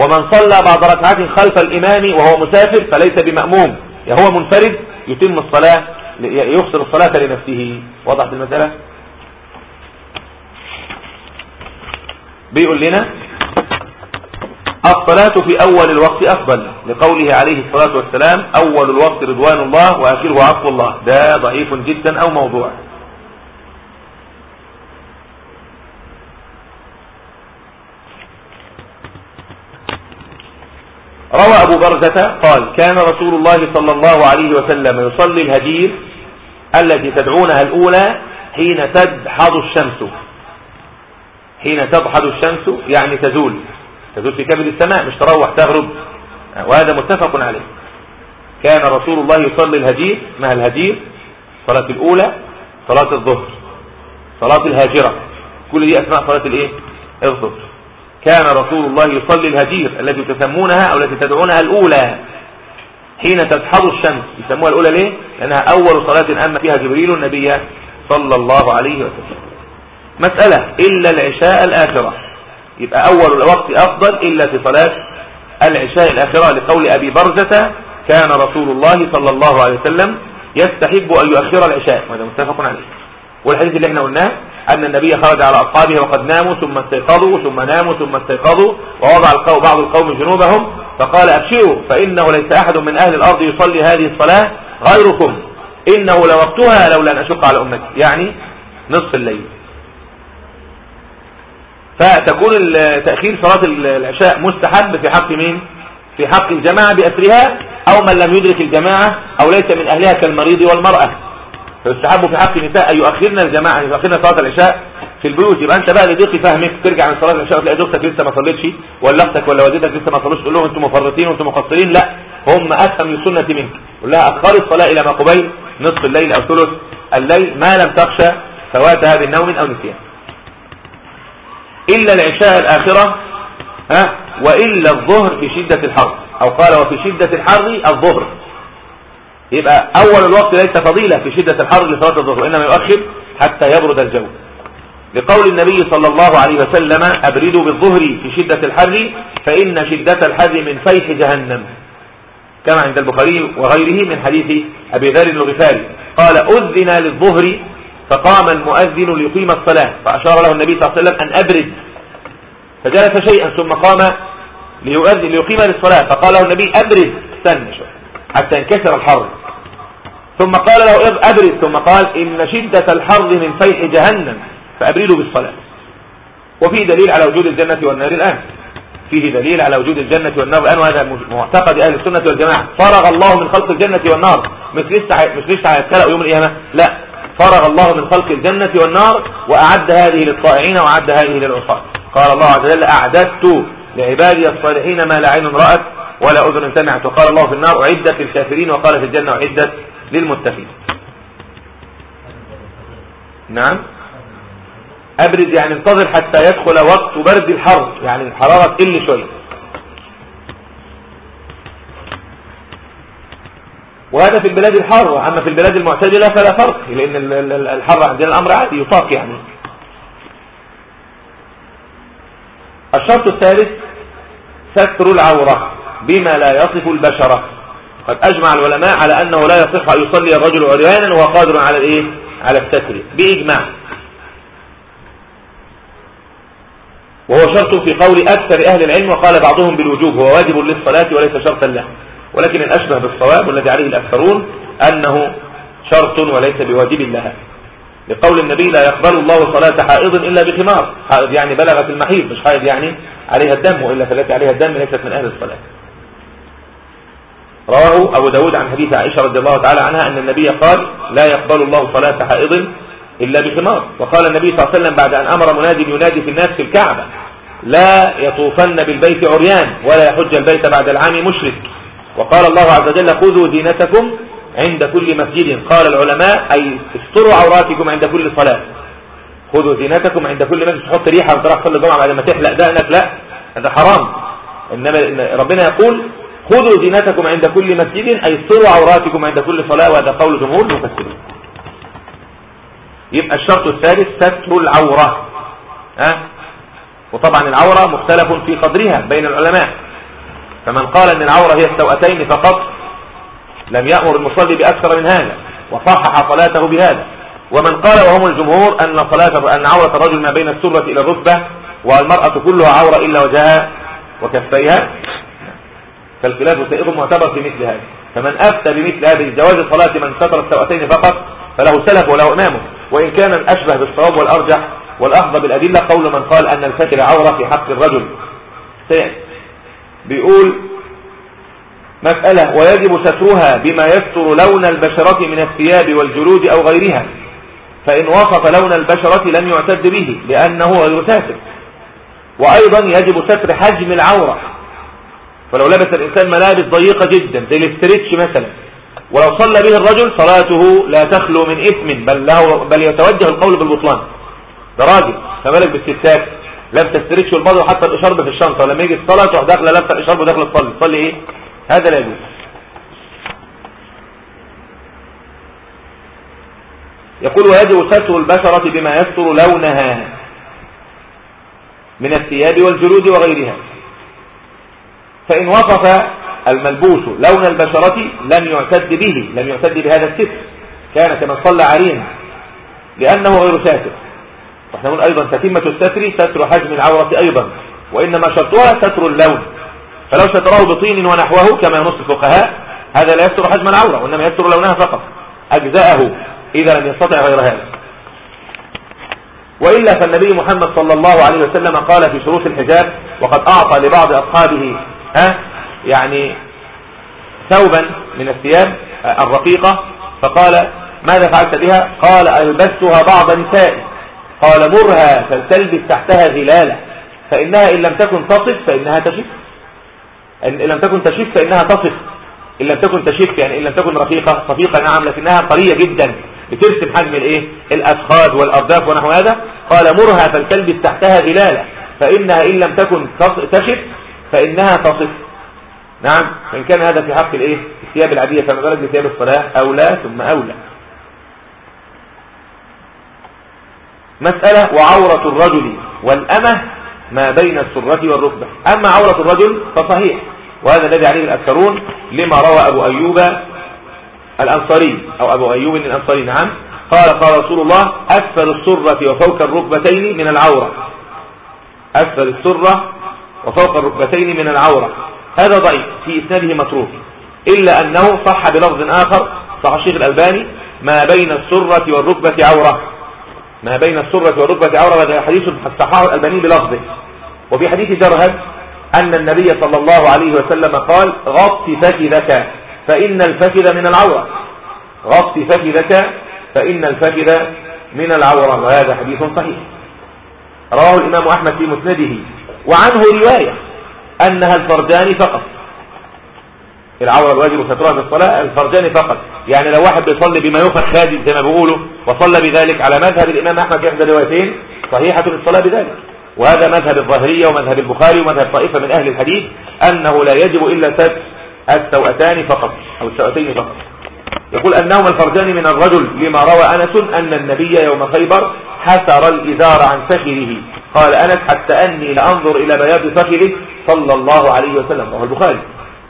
ومن صلى بعد ركعة خلف الإمام وهو مسافر فليس بمأموم. هو منفرد يتم الصلاة يفصل الصلاة لنفسه. وضحت المسألة؟ بيقول لنا الصلاة في أول الوقت أفضل لقوله عليه الصلاة والسلام أول الوقت رضوان الله وآخره عفو الله. ده ضعيف جدا أو موضوع. روى أبو برزة قال كان رسول الله صلى الله عليه وسلم يصلي الهجير التي تدعونها الأولى حين تدحض الشمس. حين تضحض الشمس يعني تزول. تزول في كبد السماء مش تروح تغرب. وهذا متفق عليه. كان رسول الله يصلي الهجير ما الهجير صلاة الأولى صلاة الظهر صلاة الهاجرة. كل دي أسماء صلاة الإيه؟ الظهر. كان رسول الله يصلي الهجير التي تسمونها أو التي تدعونها الأولى. حين تدحض الشمس. يسموها الأولى ليه؟ لأنها أول صلاة أما فيها جبريل النبي صلى الله عليه وسلم. مسألة إلا العشاء الآخرة. يبقى أول الوقت أفضل إلا في صلاة العشاء الآخرة. لقول أبي برزة كان رسول الله صلى الله عليه وسلم يستحب أن يؤخر العشاء. وهذا متفق عليه. والحديث اللي إحنا قلناه أن النبي خرج على أصحابه وقد ناموا ثم استيقظوا ثم ناموا ثم استيقظوا ووضع القوم بعض القوم جنوبهم فقال أبشروا فإنه ليس أحد من أهل الأرض يصلي هذه الصلاة غيركم. إنه لوقتها لولا أن أشق على أمتي يعني نصف الليل. فتكون تأخير صلاة العشاء مستحب في حق مين؟ في حق الجماعة بأسرها أو من لم يدرك الجماعة أو ليس من أهلها كالمريض والمرأة. فيستحب في حق النساء أن يؤخرن الجماعة يؤخرن صلاة العشاء في البيوت. يبقى أنت بقى لضيق فهمك ترجع من صلاة العشاء وتلاقي زوجتك لسه ما صليتش ولا أختك ولا والدتك لسه ما صلوش تقول لهم أنتم مفرطين وأنتم مقصرين. لا هم أفهم للسنة منك. قول لها أخر الصلاة إلى ما قبيل نصف الليل أو ثلث الليل ما لم تخشى فواتها بالنوم أو نسيان. إلا العشاء الآخرة ها وإلا الظهر في شدة الحر. أو قال وفي شدة الحر الظهر. يبقى أول الوقت ليس فضيلة في شدة الحر لصلاة الظهر وإنما يؤخر حتى يبرد الجو. لقول النبي صلى الله عليه وسلم أبردوا بالظهر في شدة الحر فإن شدة الحر من فيح جهنم. كما عند البخاري وغيره من حديث أبي ذر الغفاري. قال أذن للظهر فقام المؤذن ليقيم الصلاة فأشار له النبي صلى الله عليه وسلم أن أبرد. فجلس شيئا ثم قام ليؤذن ليقيم للصلاة فقال له النبي أبرد استنى شوي حتى ينكسر الحر. ثم قال له أبرد ثم قال إن شدة الحر من فيح جهنم. فأبردوا بالصلاة. وفي دليل على وجود الجنة والنار الآن. فيه دليل على وجود الجنة والنار الآن وهذا معتقد أهل السنة والجماعة. فرغ الله من خلق الجنة والنار. مش لسه مش لسه هيتكلم يوم القيامة؟ لا. فرغ الله من خلق الجنة والنار وأعد هذه للطائعين وأعد هذه للعصاة. قال الله عز وجل أعددت لعبادي الصالحين ما لا عين رأت. ولا أذن سمعت. وقال الله في النار أعدت للكافرين. وقال في الجنة أعدت للمتقين. نعم. أبرد يعني انتظر حتى يدخل وقت برد الحر يعني الحرارة تقل شوية. وهذا في البلاد الحارة أما في البلاد المعتدلة فلا فرق لأن الحر عندنا الأمر عادي يطاق يعني. الشرط الثالث ستر العورة. بما لا يصف البشرة قد أجمع العلماء على أنه لا يصح أن يصلي الرجل عريانا وهو قادر على الإيه؟ على الستر. بإجماع. وهو شرط في قول أكثر أهل العلم وقال بعضهم بالوجوب هو واجب للصلاة وليس شرطا له. ولكن الأشبه بالصواب والذي عليه الأكثرون أنه شرط وليس بواجب لها. لقول النبي لا يقبل الله صلاة حائض إلا بخمار. حائض يعني بلغت المحيض مش حائض يعني عليها الدم وإلا فالتي عليها الدم ليست من أهل الصلاة. رواه أبو داود عن حديث عائشة رضي الله تعالى عنها أن النبي قال لا يقبل الله صلاة حائض إلا بخمار وقال النبي صلى الله عليه وسلم بعد أن أمر مناد ينادي في الناس في الكعبة لا يطوفن بالبيت عريان ولا يحج البيت بعد العام مشرك. وقال الله عز وجل خذوا زينتكم عند كل مسجد. قال العلماء أي استروا عوراتكم عند كل صلاة. خذوا زينتكم عند كل مسجد. تحط ريحة وتروح تصلي الجمعة بعد ما تحلق. دقنك لا هذا حرام. إنما ربنا يقول خذوا زينتكم عند كل مسجد أي استروا عوراتكم عند كل صلاة وهذا قول جمهور المفسرين. يبقى الشرط الثالث ستر العورة. ها؟ وطبعا العورة مختلف في قدرها بين العلماء. فمن قال إن العورة هي السوأتين فقط لم يأمر المصلي بأكثر من هذا وصحح صلاته بهذا. ومن قال وهم الجمهور أن صلاة أن عورة الرجل ما بين السرة إلى الركبة والمرأة كلها عورة إلا وجهها وكفيها فالخلاف سائغ معتبر في مثل هذا. فمن أفتى بمثل هذه جواز صلاة من ستر السوأتين فقط فله سلف وله إمامه وإن كان الأشبه بالصواب والأرجح والأخذ بالأدلة قول من قال أن الستر عورة في حق الرجل. بيقول مسألة ويجب سترها بما يستر لون البشرة من الثياب والجلود أو غيرها. فإن وصف لون البشرة لم يعتد به لأنه غير ساتر. وأيضا يجب ستر حجم العورة. فلو لبس الإنسان ملابس ضيقة جدا زي ال stretch مثلا ولو صلى به الرجل صلاته لا تخلو من إثم بل, له بل يتوجه القول بالبطلان. ده راجل فمالك بالستات؟ لم تستريتش البضع حتى الإشارب في الشنطة لما يجي الصلاة تروح داخلة لابسة الإشارب وداخلة تصلي. تصلي إيه؟ هذا لا يجوز. يقول ويجب ستر البشرة بما يستر لونها من الثياب والجلود وغيرها. فإن وصف الملبوس لون البشرة لم يعتد به لم يعتد بهذا الستر كان كما صلى عرينا لأنه غير ساتر. وإحنا نقول أيضا تتمة الستر ستر حجم العورة أيضا وإنما شرطها ستر اللون. فلو ستراه بطين ونحوه كما ينص الفقهاء هذا لا يستر حجم العورة وإنما يستر لونها فقط. أجزاءه إذا لم يستطع غير هذا. وإلا فالنبي محمد صلى الله عليه وسلم قال في شروط الحجاب وقد أعطى لبعض أصحابه ها؟ يعني ثوبا من الثياب الرقيقة. فقال ماذا فعلت بها؟ قال ألبستها بعض نسائي قال مرها فلتلبس تحتها غلالة فإنها إن لم تكن تصف فإنها تشف. إن لم تكن تشف فإنها تصف. إن لم تكن تشف يعني إن لم تكن رقيقة صفيقة نعم لكنها قرية جدا. بترسم حجم الإيه؟ الأفخاذ والأرداف ونحو هذا. قال مرها فلتلبس تحتها غلالة فإنها إن لم تكن تشف. فإنها تصف. نعم فإن كان هذا في حق الإيه؟ الثياب العادية فما بالك بثياب الصلاة أولى ثم أولى. مسألة وعورة الرجل والأمة ما بين السرة والركبة. أما عورة الرجل فصحيح وهذا الذي عليه الأكثرون لما روى أبو أيوب الأنصاري أو أبو أيوب الأنصاري نعم. قال قال رسول الله أسفل السرة وفوق الركبتين من العورة. أسفل السرة وفوق الركبتين من العورة. هذا ضعيف في إسناده متروك. إلا أنه صح بلفظ آخر صح الشيخ الألباني ما بين السرة والركبة عورة. ما بين السرة والركبة عورة وهذا حديث صححه الألباني بلفظه. وفي حديث جرهد أن النبي صلى الله عليه وسلم قال غط فخذك فإن الفخذ من العورة. غط فخذك فإن الفخذ من العورة. وهذا حديث صحيح. رواه الإمام أحمد في مسنده. وعنه رواية أنها الفرجان فقط. العورة الواجب سترها في الصلاة الفرجان فقط. يعني لو واحد بيصلي بما يفخ خادم زي ما بيقولوا وصلى بذلك على مذهب الإمام أحمد في إحدى الروايتين صحيحة الصلاة بذلك. وهذا مذهب الظاهرية ومذهب البخاري ومذهب طائفة من أهل الحديث أنه لا يجب إلا السوأتان فقط أو السوأتين فقط. يقول أنهما الفرجان من الرجل لما روى أنس أن النبي يوم خيبر حسر الإزار عن فخذه. قال أنس حتى أني لأنظر إلى بياض فخذه صلى الله عليه وسلم. وهو البخاري.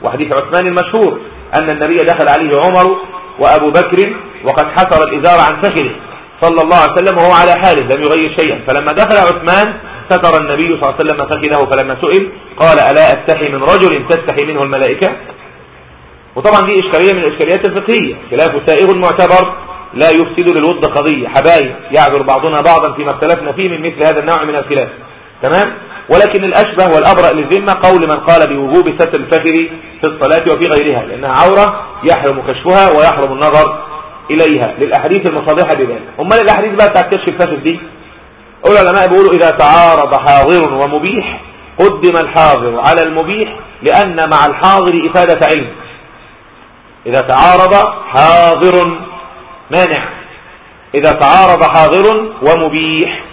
وحديث عثمان المشهور أن النبي دخل عليه عمر وأبو بكر وقد حسر الإزار عن فخذه صلى الله عليه وسلم وهو على حاله لم يغير شيئا. فلما دخل عثمان ستر النبي صلى الله عليه وسلم فخذه فلما سئل قال ألا أستحي من رجل تستحي منه الملائكة؟ وطبعا دي إشكالية من الإشكاليات الفقهية. خلاف سائغ معتبر لا يفسد للود قضية. حبايب يعذر بعضنا بعضا فيما اختلفنا فيه من مثل هذا النوع من الخلاف. تمام؟ ولكن الأشبه والأبرأ للذمة قول من قال بوجوب ستر الفخر في الصلاة وفي غيرها لأنها عورة يحرم كشفها ويحرم النظر إليها. للأحاديث المصادحة بذلك. أمال الأحاديث بقى بتاعت كشف الفخر دي؟ العلماء بيقولوا إذا تعارض حاضر ومبيح قدم الحاضر على المبيح لأن مع الحاضر إفادة علم. إذا تعارض حاضر مانع. إذا تعارض حاضر ومبيح.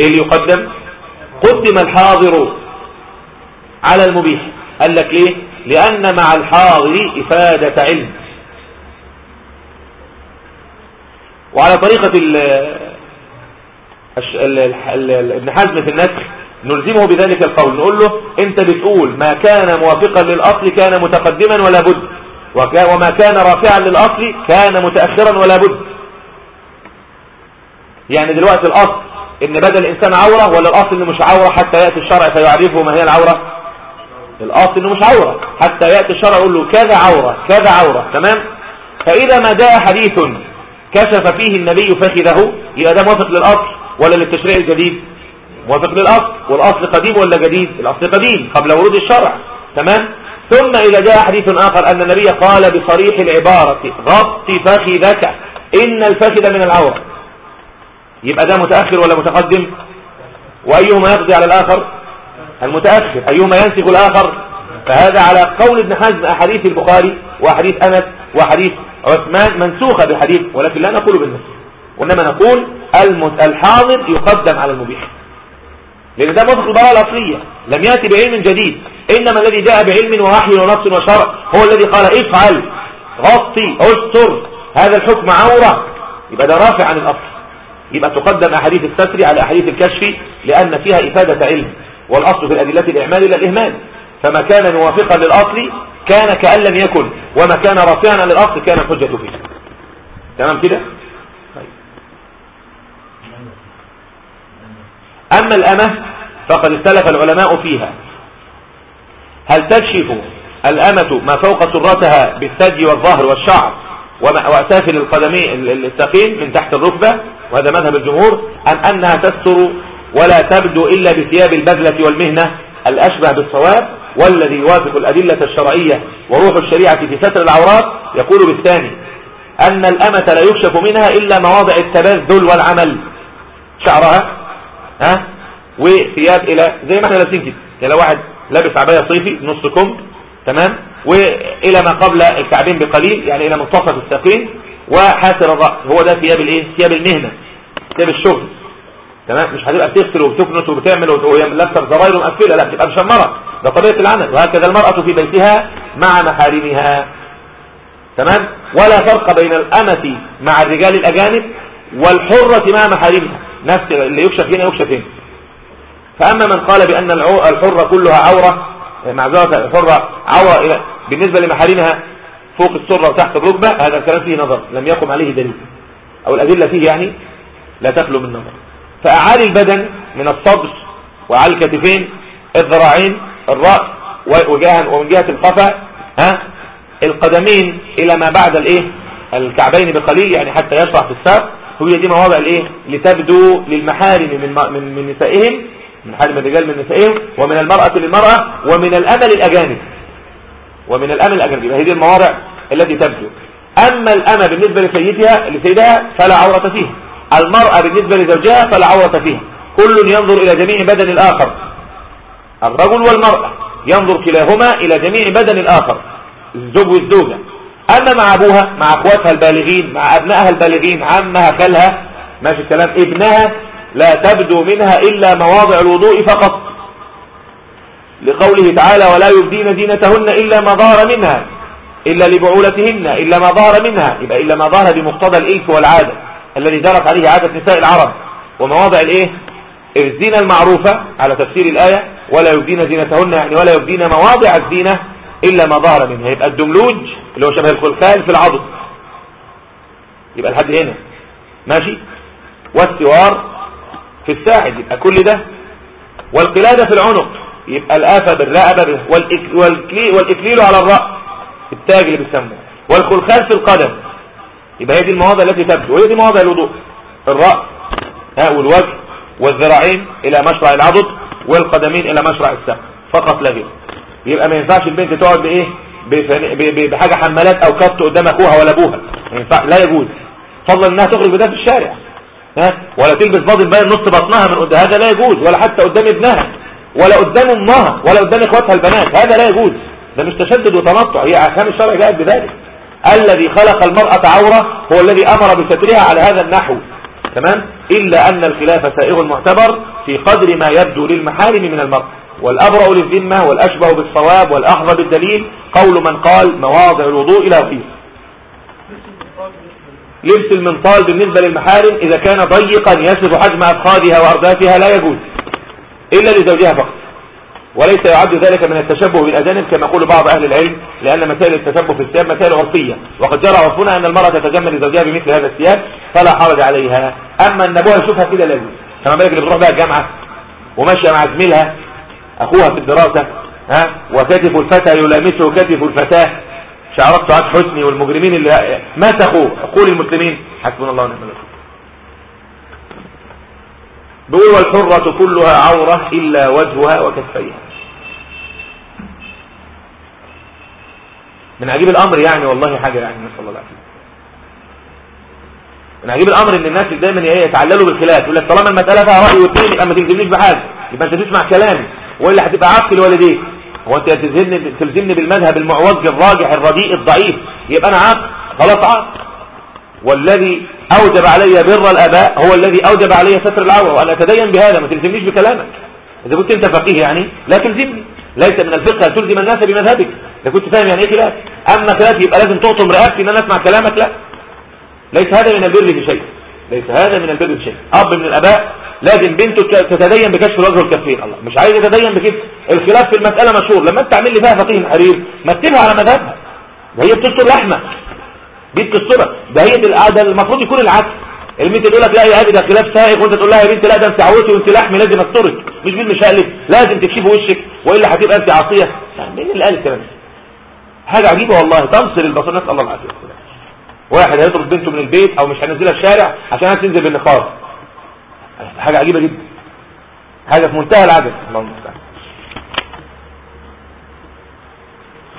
إيه اللي يقدم؟ قدم الحاضر على المبيح. قال لك ليه؟ لأن مع الحاضر إفادة علم. وعلى طريقة ابن حزم في النسخ نلزمه بذلك القول. نقول له أنت بتقول ما كان موافقا للأصل كان متقدما ولا بد. وما كان رافعا للأصل كان متأخرا ولا بد. يعني دلوقتي الأصل إن بدل الإنسان عورة ولا الأصل إنه مش عورة حتى يأتي الشرع فيعرفه ما هي العورة؟ الأصل إنه مش عورة. حتى يأتي الشرع يقول له كذا عورة كذا عورة تمام؟ فإذا ما جاء حديث كشف فيه النبي فخذه يبقى ده موافق للأصل ولا للتشريع الجديد؟ موافق للأصل. والأصل قديم ولا جديد؟ الأصل قديم قبل ورود الشرع تمام؟ ثم إذا جاء حديث آخر أن النبي قال بصريح العبارة غط فخذك إن الفخذ من العورة يبقى ده متأخر ولا متقدم؟ وأيهما يقضي على الآخر؟ المتأخر. أيهما ينسخ الآخر؟ فهذا على قول ابن حزم أحاديث البخاري وحديث أنس وحديث عثمان منسوخة بحديث ولكن لا نقول بالنسخ وإنما نقول الحاضر يقدم على المبيح. لأن ده موافق البراءة الأصلية لم يأتي بعلم جديد. إنما الذي جاء بعلم ووحي ونص وشرع. هو الذي قال افعل غطي استر. هذا الحكم عورة. يبقى ده رافع عن الأصل. يبقى تقدم أحاديث الستر على أحاديث الكشف لأن فيها إفادة علم. والأصل في الأدلة الإعمال إلى الإهمال. فما كان موافقا للأصل كان كأن لم يكن. وما كان رافعا للأصل كان الحجة فيه. تمام كده؟ أما الأمة فقد اختلف العلماء فيها. هل تكشف الأمة ما فوق سرتها بالثدي والظهر والشعر وأسافل القدمين الساقين من تحت الركبة؟ وهذا مذهب الجمهور. أم أنها تستر ولا تبدو إلا بثياب البذلة والمهنة الأشبه بالصواب والذي يوافق الأدلة الشرعية وروح الشريعة في ستر العورات؟ يقول بالثاني أن الأمة لا يكشف منها إلا مواضع التبذل والعمل. شعرها ها؟ وثياب إلى زي ما إحنا لابسين كده. يعني لو واحد لابس عباية صيفي نص كم تمام؟ وإلى ما قبل الكعبين بقليل يعني إلى منتصف الساقين وحاسر الرأس. هو ده ثياب الإيه؟ ثياب المهنة ثياب الشغل تمام؟ مش هتبقى بتغسل وبتكنس وبتعمل وهي لابسه زراير ومقفلة لا بتبقى مشمرة. ده طبيعة العمل. وهكذا المرأة في بيتها مع محارمها تمام؟ ولا فرق بين الأمة مع الرجال الأجانب والحرة مع محارمها. نفس اللي يكشف هنا يكشف هنا. فأما من قال بأن الحرة كلها عورة معذرة الحرة عورة بالنسبة لمحارمها فوق السرة وتحت الركبة هذا الكلام فيه نظر لم يقم عليه دليل. أو الأدلة فيه يعني لا تخلو من نظر. فأعالي البدن من الصدر وعلى الكتفين الذراعين الرأس وجهة ومن جهة القفا ها القدمين إلى ما بعد الإيه؟ الكعبين بقليل يعني حتى يشرع في الساق. هي دي مواضع الإيه؟ لتبدو للمحارم من, من نسائهم من حارم الرجال من نسائهم ومن المرأة للمرأة ومن الأمل الاجانب ومن الأمل الاجانب هذه المواضع التي تبدو. أما الامة بالنسبة لسيدها لسيدها فلا عورة فيها المرأة بالنسبة لزوجها فلا عورة فيها كل ينظر إلى جميع بدن الآخر. الرجل والمرأة ينظر كلاهما إلى جميع بدن الآخر. الزوج والزوجة. أما مع أبوها مع أخواتها البالغين مع أبنائها البالغين عمها خالها ماشي الكلام ابنها لا تبدو منها إلا مواضع الوضوء فقط. لقوله تعالى ولا يبدين زينتهن إلا ما ظهر منها إلا لبعولتهن إلا ما ظهر منها. يبقى إلا ما ظهر بمقتضى الإلف والعادة الذي جرت عليه عادة نساء العرب. ومواضع الإيه؟ الزينة المعروفة على تفسير الآية ولا يبدين زينتهن يعني ولا يبدين مواضع الزينة إلا ما ظهر منها. يبقى الدملوج اللي هو شبه الخلخال في العضد. يبقى لحد هنا. ماشي؟ والسوار في الساعد يبقى كل ده والقلادة في العنق يبقى الآفة بالرقبة والإكليل على الرأس التاج اللي بيسموه والخلخال في القدم يبقى هي دي المواضع التي تبدو وهي دي مواضع الوضوء الرأس ها والوجه والذراعين إلى مشرع العضد والقدمين إلى مشرع الساق فقط لا غير. يبقى ما ينفعش البنت تقعد بإيه؟ بحاجة حمالات أو كبت قدام أخوها ولا ينفع لا يجوز. فضلا إنها تخرج بده في الشارع. ها؟ ولا تلبس باضي باين نص بطنها من قدام هذا لا يجوز ولا حتى قدام ابنها ولا قدام أمها ولا قدام إخواتها البنات هذا لا يجوز. ده مش تشدد وتنطع هي أحكام الشرع جاءت بذلك الذي خلق المرأة عورة هو الذي أمر بسترها على هذا النحو. تمام؟ إلا أن الخلاف سائغ معتبر في قدر ما يبدو للمحارم من المرأة. والأبرأ للذمة والأشبه بالصواب والأحظى بالدليل قول من قال مواضع الوضوء إلى غير لبس المنطال بالنسبة للمحارم إذا كان ضيقا يصف حجم أفخاذها وأردافها لا يجوز إلا لزوجها فقط. وليس يعد ذلك من التشبه بالأجانب كما يقول بعض أهل العلم لأن مسائل التشبه في الثياب مسائل عرفية. وقد جرى عرفنا أن المرأة تتجمل لزوجها بمثل هذا الثياب فلا حرج عليها. أما أن أبوها يشوفها كده لا يجوز. كما بالك اللي بتروح بقى الجامعة وماشية مع زميلها أخوها في الدراسة ها وكتف الفتى يلامسه كتف الفتاة. شعرت سعاد حسني والمجرمين اللي مسخوا عقول المسلمين. حسبنا الله ونعم الوكيل. بيقول والحرة كلها عورة إلا وجهها وكفيها. من عجيب الأمر يعني والله حاجة يعني نسأل الله العافية. من عجيب الأمر إن الناس دايما يتعللوا بالخلاف يقول لك طالما المسألة فيها رأي واثنين يبقى ما تلزمنيش بحاجة يبقى أنت تسمع كلامي وإلا هتبقى عكس لوالديك هو أنت تلزمني تلزمني بالمذهب المعوج الراجح الرديء الضعيف. يبقى أنا عاق خلاص عاق والذي أوجب علي بر الآباء هو الذي أوجب علي ستر العورة وأنا أتدين بهذا. ما تلزمنيش بكلامك. إذا كنت أنت فقيه يعني لا تلزمني. ليس من الفقه أن تلزم الناس بمذهبك. إذا كنت فاهم يعني إيه خلاف أما خلاف يبقى لازم تقطم رقبتي إن أنا أسمع كلامك. لا. ليس هذا من البر في شيء. ليس هذا من البر في شيء. أب من الآباء لازم بنته تتدين بكشف الوجه والكفين الله مش عايز يتدين بكده الخلاف في المسألة مشهور. لما انت تعمل لي فيها فقيه حرير ما على مذهبها. ده هي بتستر لحمة. دي بتسترها ده هي ده المفروض يكون العكس. البنت تقول لك لا يا أبي ده خلاف سائغ وانت تقول لها يا بنت لا ده انت عوتي وانت لحمي لازم أسترك. مش بالمشقلب لازم تكشفي وشك. وإلا هتبقى أنت عصية. مين اللي قال الكلام ده؟ حاجة عجيبة والله. تنصر البصر. الله العافية. واحد هيطرد بنته من البيت أو مش هينزلها الشارع عشان تنزل بالنقاب. حاجة عجيبة جدا. حاجة في منتهى العجب. اللهم المستعان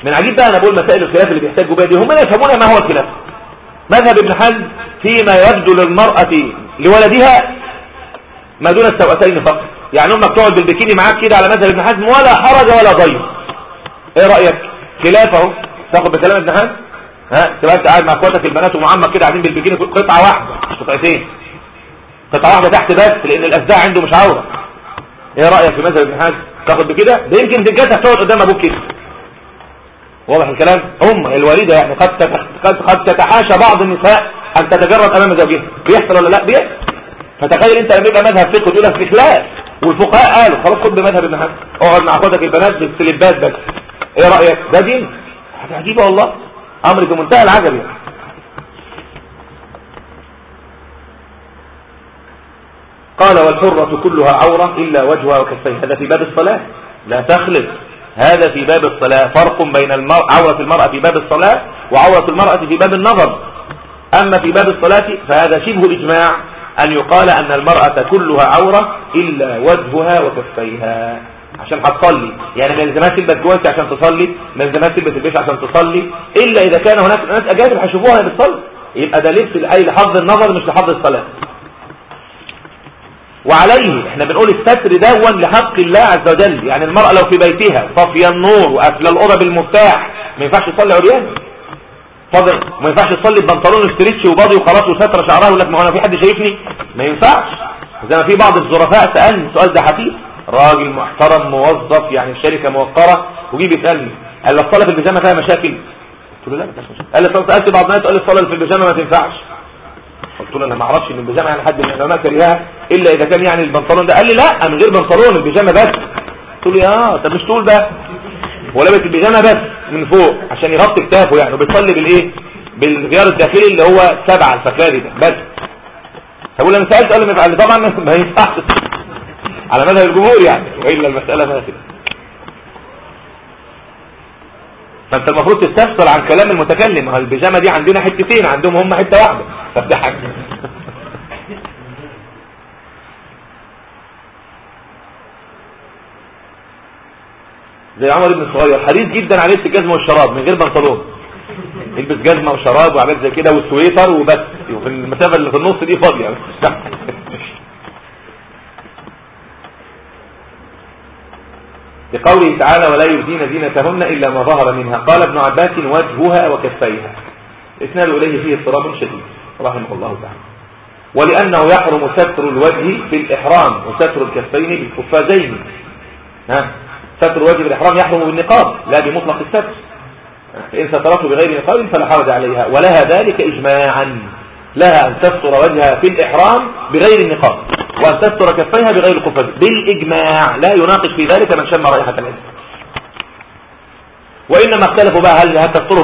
من عجيب بقى أنا بقول مسائل الخلاف اللي بيحتاجوا بها دي. هم لا يفهمون ما هو الخلاف. مذهب ابن حزم فيما يبدو للمرأة لولدها ما دون السوأتين فقط. يعني أمك تقعد بالبكيني معاك كده على مذهب ابن حزم ولا حرج ولا ضيق إيه رأيك؟ خلافه تاخد بكلام ابن حزم؟ ها؟ تبقى أنت قاعد مع اخواتك البنات ومعمك كده قاعدين بالبكيني قطعة واحدة قطعتين. قطعة واحدة تحت بس لأن الاسداع عنده مش عوره إيه رأيك في مذهب ابن حزم تاخد بكده؟ ده يمكن تتجسس تقعد قدام أبوك كده. واضح الكلام؟ أم الوالده يعني قد قد قد تتحاشى بعض النساء أن تتجرد أمام زوجها. بيحصل ولا لا؟ بيحصل. فتخيل أنت لما يبقى مذهب فقه تقول لك في خلاف والفقهاء قالوا خلاص خد بمذهب ابن حزم. اقعد مع أخواتك البنات بالسليبات بس. إيه رأيك؟ ده دين. عجيبه والله. أمر في منتهى العجب يعني. قال والحرة كلها عورة إلا وجهها وكفيها هذا في باب الصلاة. لا تخلط هذا في باب الصلاة. فرق بين المرأة عورة المرأة في باب الصلاة وعورة المرأة في باب النظر. أما في باب الصلاة فهذا شبه إجماع أن يقال أن المرأة كلها عورة إلا وجهها وكفيها. عشان هتصلي. يعني ما يلزمهاش تلبس جوانتي عشان تصلي ما يلزمهاش تلبس البيش عشان تصلي. إلا إذا كان هناك ناس أجانب هيشوفوها بتصلي. يبقى ده لبس لحظ النظر مش لحظ الصلاة. وعليه. إحنا بنقول الستر دون لحق الله عز وجل. يعني المرأة لو في بيتها طفي النور وقافلة الأوضة بالمفتاح ما ينفعش تصلي عريان. فاضل ما ينفعش تصلي ببنطلون stretch و body وخلاص وستر شعرها ويقول لك ما هو أنا في حد شايفني؟ ما ينفعش. زي ما في بعض الظرفاء سألني السؤال ده حقيقي. راجل محترم موظف يعني في شركة موقرة. وجي بيسألني قال لي الصلاة في البيجامة فيها مشاكل؟ قلت له لا ما فيهاش مشاكل. قال لي سألت بعض الناس قال لي الصلاة في البيجامة ما تنفعش. قلت له أنا ما أعرفش إن البيجامة يعني حد من العلماء كرهها إلا إذا كان يعني البنطلون ده. قال لي لا من غير بنطلون البيجامة بس. قلت له آه طب مش تقول بقى؟ هو لابس البيجامة بس من فوق عشان يغطي كتافه يعني وبيصلي بالايه بالغيار الداخلي اللي هو سبعة الفخاري ده بس. طب لما سألت قال لي طبعا ما ينفعش. على مذهب الجمهور يعني وإلا المسألة فاسدة. فانت المفروض تستفسر عن كلام المتكلم البيجامة دي عندنا حتتين عندهم هم حتة واحدة. (laughs) فبتحك زي عمر بن الصغير حريص جدا على لبس الجزمة والشراب من غير بنطلون. يلبس جزمة وشراب وعباد زي كده والسويتر وبس. وفي المسافة اللي في النص دي فاضية. (laughs) لقوله تعالى ولا يبدين زينتهن إلا ما ظهر منها. قال ابن عباس وجهها وكفيها. إسناد إليه فيه اضطراب شديد. رحمه الله تعالى. ولأنه يحرم ستر الوجه في الإحرام وستر الكفين بالكفازين. ها؟ ستر الوجه بالإحرام يحرم بالنقاب لا بمطلق الستر. فإن سترته بغير نقاب فلا حرج عليها. ولها ذلك إجماعا. لها أن تستر وجهها في الإحرام بغير النقاب. وأن تستر كفيها بغير القفز. بالإجماع لا يناقش في ذلك من شم رائحة العلم وإنما اختلفوا بقى هل هل تستره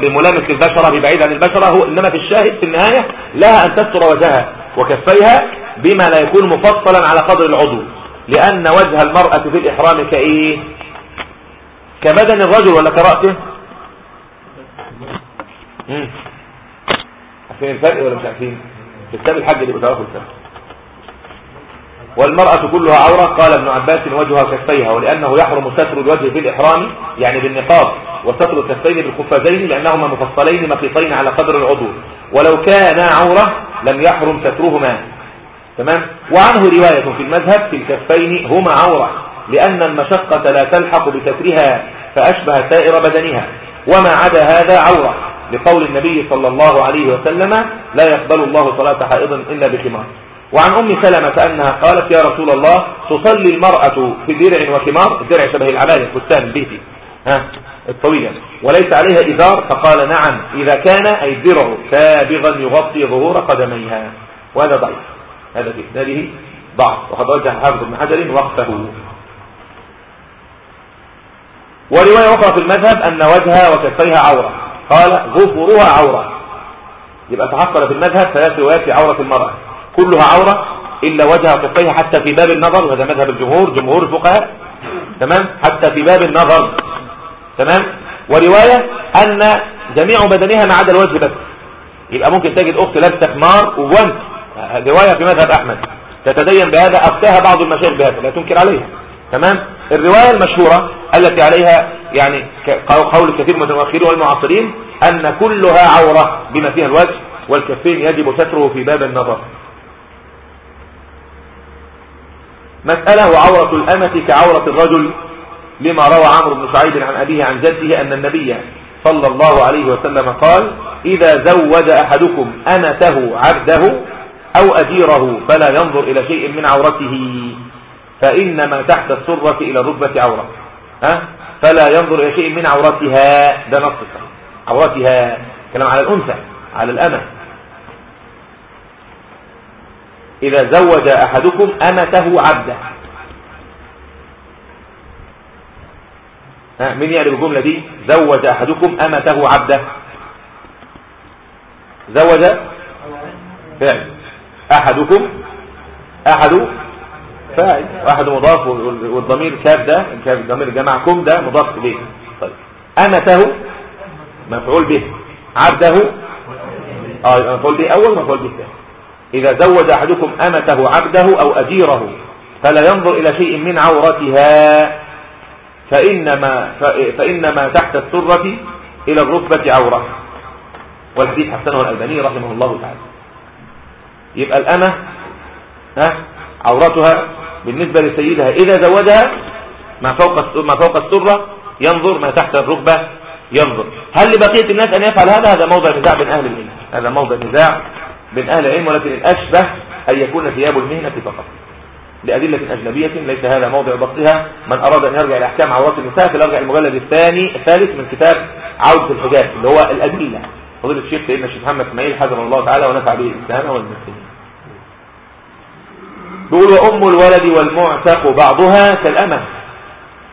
بملامس البشرة ببعيد عن البشرة؟ هو إنما في الشاهد في النهاية لها أن تستر وجهها وكفيها بما لا يكون مفصلا على قدر العضو. لأن وجه المرأة في الإحرام كإيه كبدن الرجل ولا كرأسه؟ عارفين الفرق ولا مش عارفين؟ في كتاب الحج اللي بتعرفوا الفرق والمرأة كلها عورة. قال ابن عباس وجهها كفيها ولأنه يحرم ستر الوجه في الإحرام يعني بالنقاب وستر الكفين بالخفازين لأنهما مفصلين مخيطين على قدر العضو. ولو كان عورة لم يحرم سترهما. تمام؟ وعنه رواية في المذهب في الكفين هما عورة لأن المشقة لا تلحق بسترها فأشبه سائر بدنها. وما عدا هذا عورة لقول النبي صلى الله عليه وسلم لا يقبل الله صلاة حائض إلا بخمار. وعن أم سلمة أنها قالت يا رسول الله تصلي المرأة في درع وكمار الدرع شبه العباية فستان البيتي. ها الطويلة وليس عليها إزار؟ فقال نعم إذا كان أي الدرع سابغا يغطي ظهور قدميها. وهذا ضعيف. هذا في إسناده ضعف. وقد وجه حافظ بن حجر وقته ورواية أخرى في المذهب أن وجهها وكفيها عورة. قال ظفرها عورة. يبقى تحصل في المذهب ثلاث روايات في عورة المرأة. كلها عورة إلا وجهها وكفيها حتى في باب النظر وهذا مذهب الجمهور جمهور الفقهاء. تمام؟ حتى في باب النظر. تمام؟ ورواية أن جميع بدنها ما عدا الوجه بس. يبقى ممكن تجد أخت لابسه خمار وجوانت رواية في مذهب أحمد. تتدين بهذا أفتاها بعض المشايخ بهذا لا تنكر عليها. تمام؟ الرواية المشهورة التي عليها يعني قول كثير من المتأخرين والمعاصرين أن كلها عورة بما فيها الوجه والكفين يجب ستره في باب النظر. مسألة وعورة الأمة كعورة الرجل لما روى عمرو بن سعيد عن أبيه عن جده أن النبي صلى الله عليه وسلم قال إذا زوج أحدكم أمته عبده أو أجيره فلا ينظر إلى شيء من عورته فإنما تحت السرة إلى الركبة عورة. ها؟ فلا ينظر إلى شيء من عورتها ده نص عورتها كلام على الأنثى على الأمة. إذا زوج أحدكم أمته عبده. مين يعرف الجملة دي؟ زوج أحدكم أمته عبده. زوج فعل أحدكم أحد فاعل. واحد مضاف والضمير كاف ده كاف الضمير جمعكم ده مضاف إليه. طيب. أمته مفعول به. عبده. آه مفعول به أول مفعول به ثاني إذا زوج أحدكم أمته عبده أو أجيره فلا ينظر إلى شيء من عورتها فإنما فإنما تحت السرة إلى الركبه عورة. والحديث حسنه الألباني رحمه الله تعالى. يبقى الأمة ها عورتها بالنسبة لسيدها إذا زوجها ما فوق ما فوق السرة ينظر ما تحت الركبة ينظر. هل لبقية الناس أن يفعل هذا؟ هذا موضع نزاع بين أهل العلم. هذا موضع نزاع بين أهل العلم ولكن الأشبه أن يكون ثياب المهنة فقط. لأدلة أجنبية ليس هذا موضع بسطها من أراد أن يرجع إلى أحكام عورات النساء فليرجع المجلد الثاني الثالث من كتاب عودة الحجاب اللي هو الأدلة. فضيلة الشيخ سيدنا الشيخ محمد إسماعيل حفظه الله تعالى ونفع به الإسلام والمسلمين. بيقول وأم الولد والمعتق بعضها كالأمة.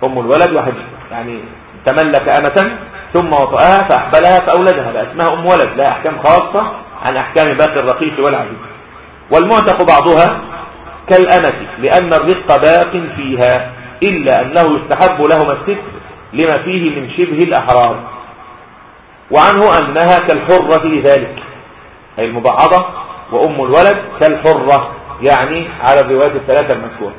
أم الولد واحد يعني تملك أمة ثم وطأها فأحبلها فأولدها. بقى اسمها أم ولد لا أحكام خاصة. عن أحكام باقي الرقيق والعزيز والمعتق بعضها كالأمة لأن الرق باق فيها إلا أنه يستحب لهما الستر لما فيه من شبه الأحرار. وعنه أنها كالحرة لذلك أي المبعضة وأم الولد كالحرة يعني على الروايات الثلاثة المذكورة.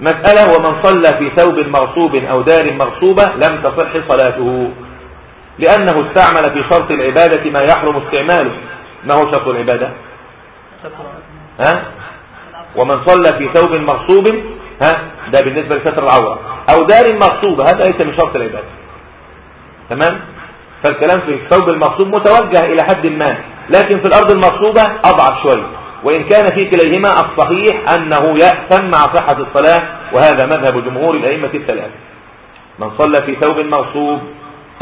مسألة ومن صلى في ثوب مغصوب أو دار مغصوبة لم تصح صلاته. لأنه استعمل في شرط العبادة ما يحرم استعماله. ما هو شرط العبادة؟ ها؟ ومن صلى في ثوب مغصوب ها؟ ده بالنسبة لستر العورة. أو دار مغصوبة هذا ليس من شرط العبادة. تمام؟ فالكلام في الثوب المغصوب متوجه إلى حد ما لكن في الأرض المغصوبة أضعف شوية وإن كان في كليهما الصحيح أنه يأثم مع صحة الصلاة وهذا مذهب جمهور الأئمة الثلاثة. من صلى في ثوب مغصوب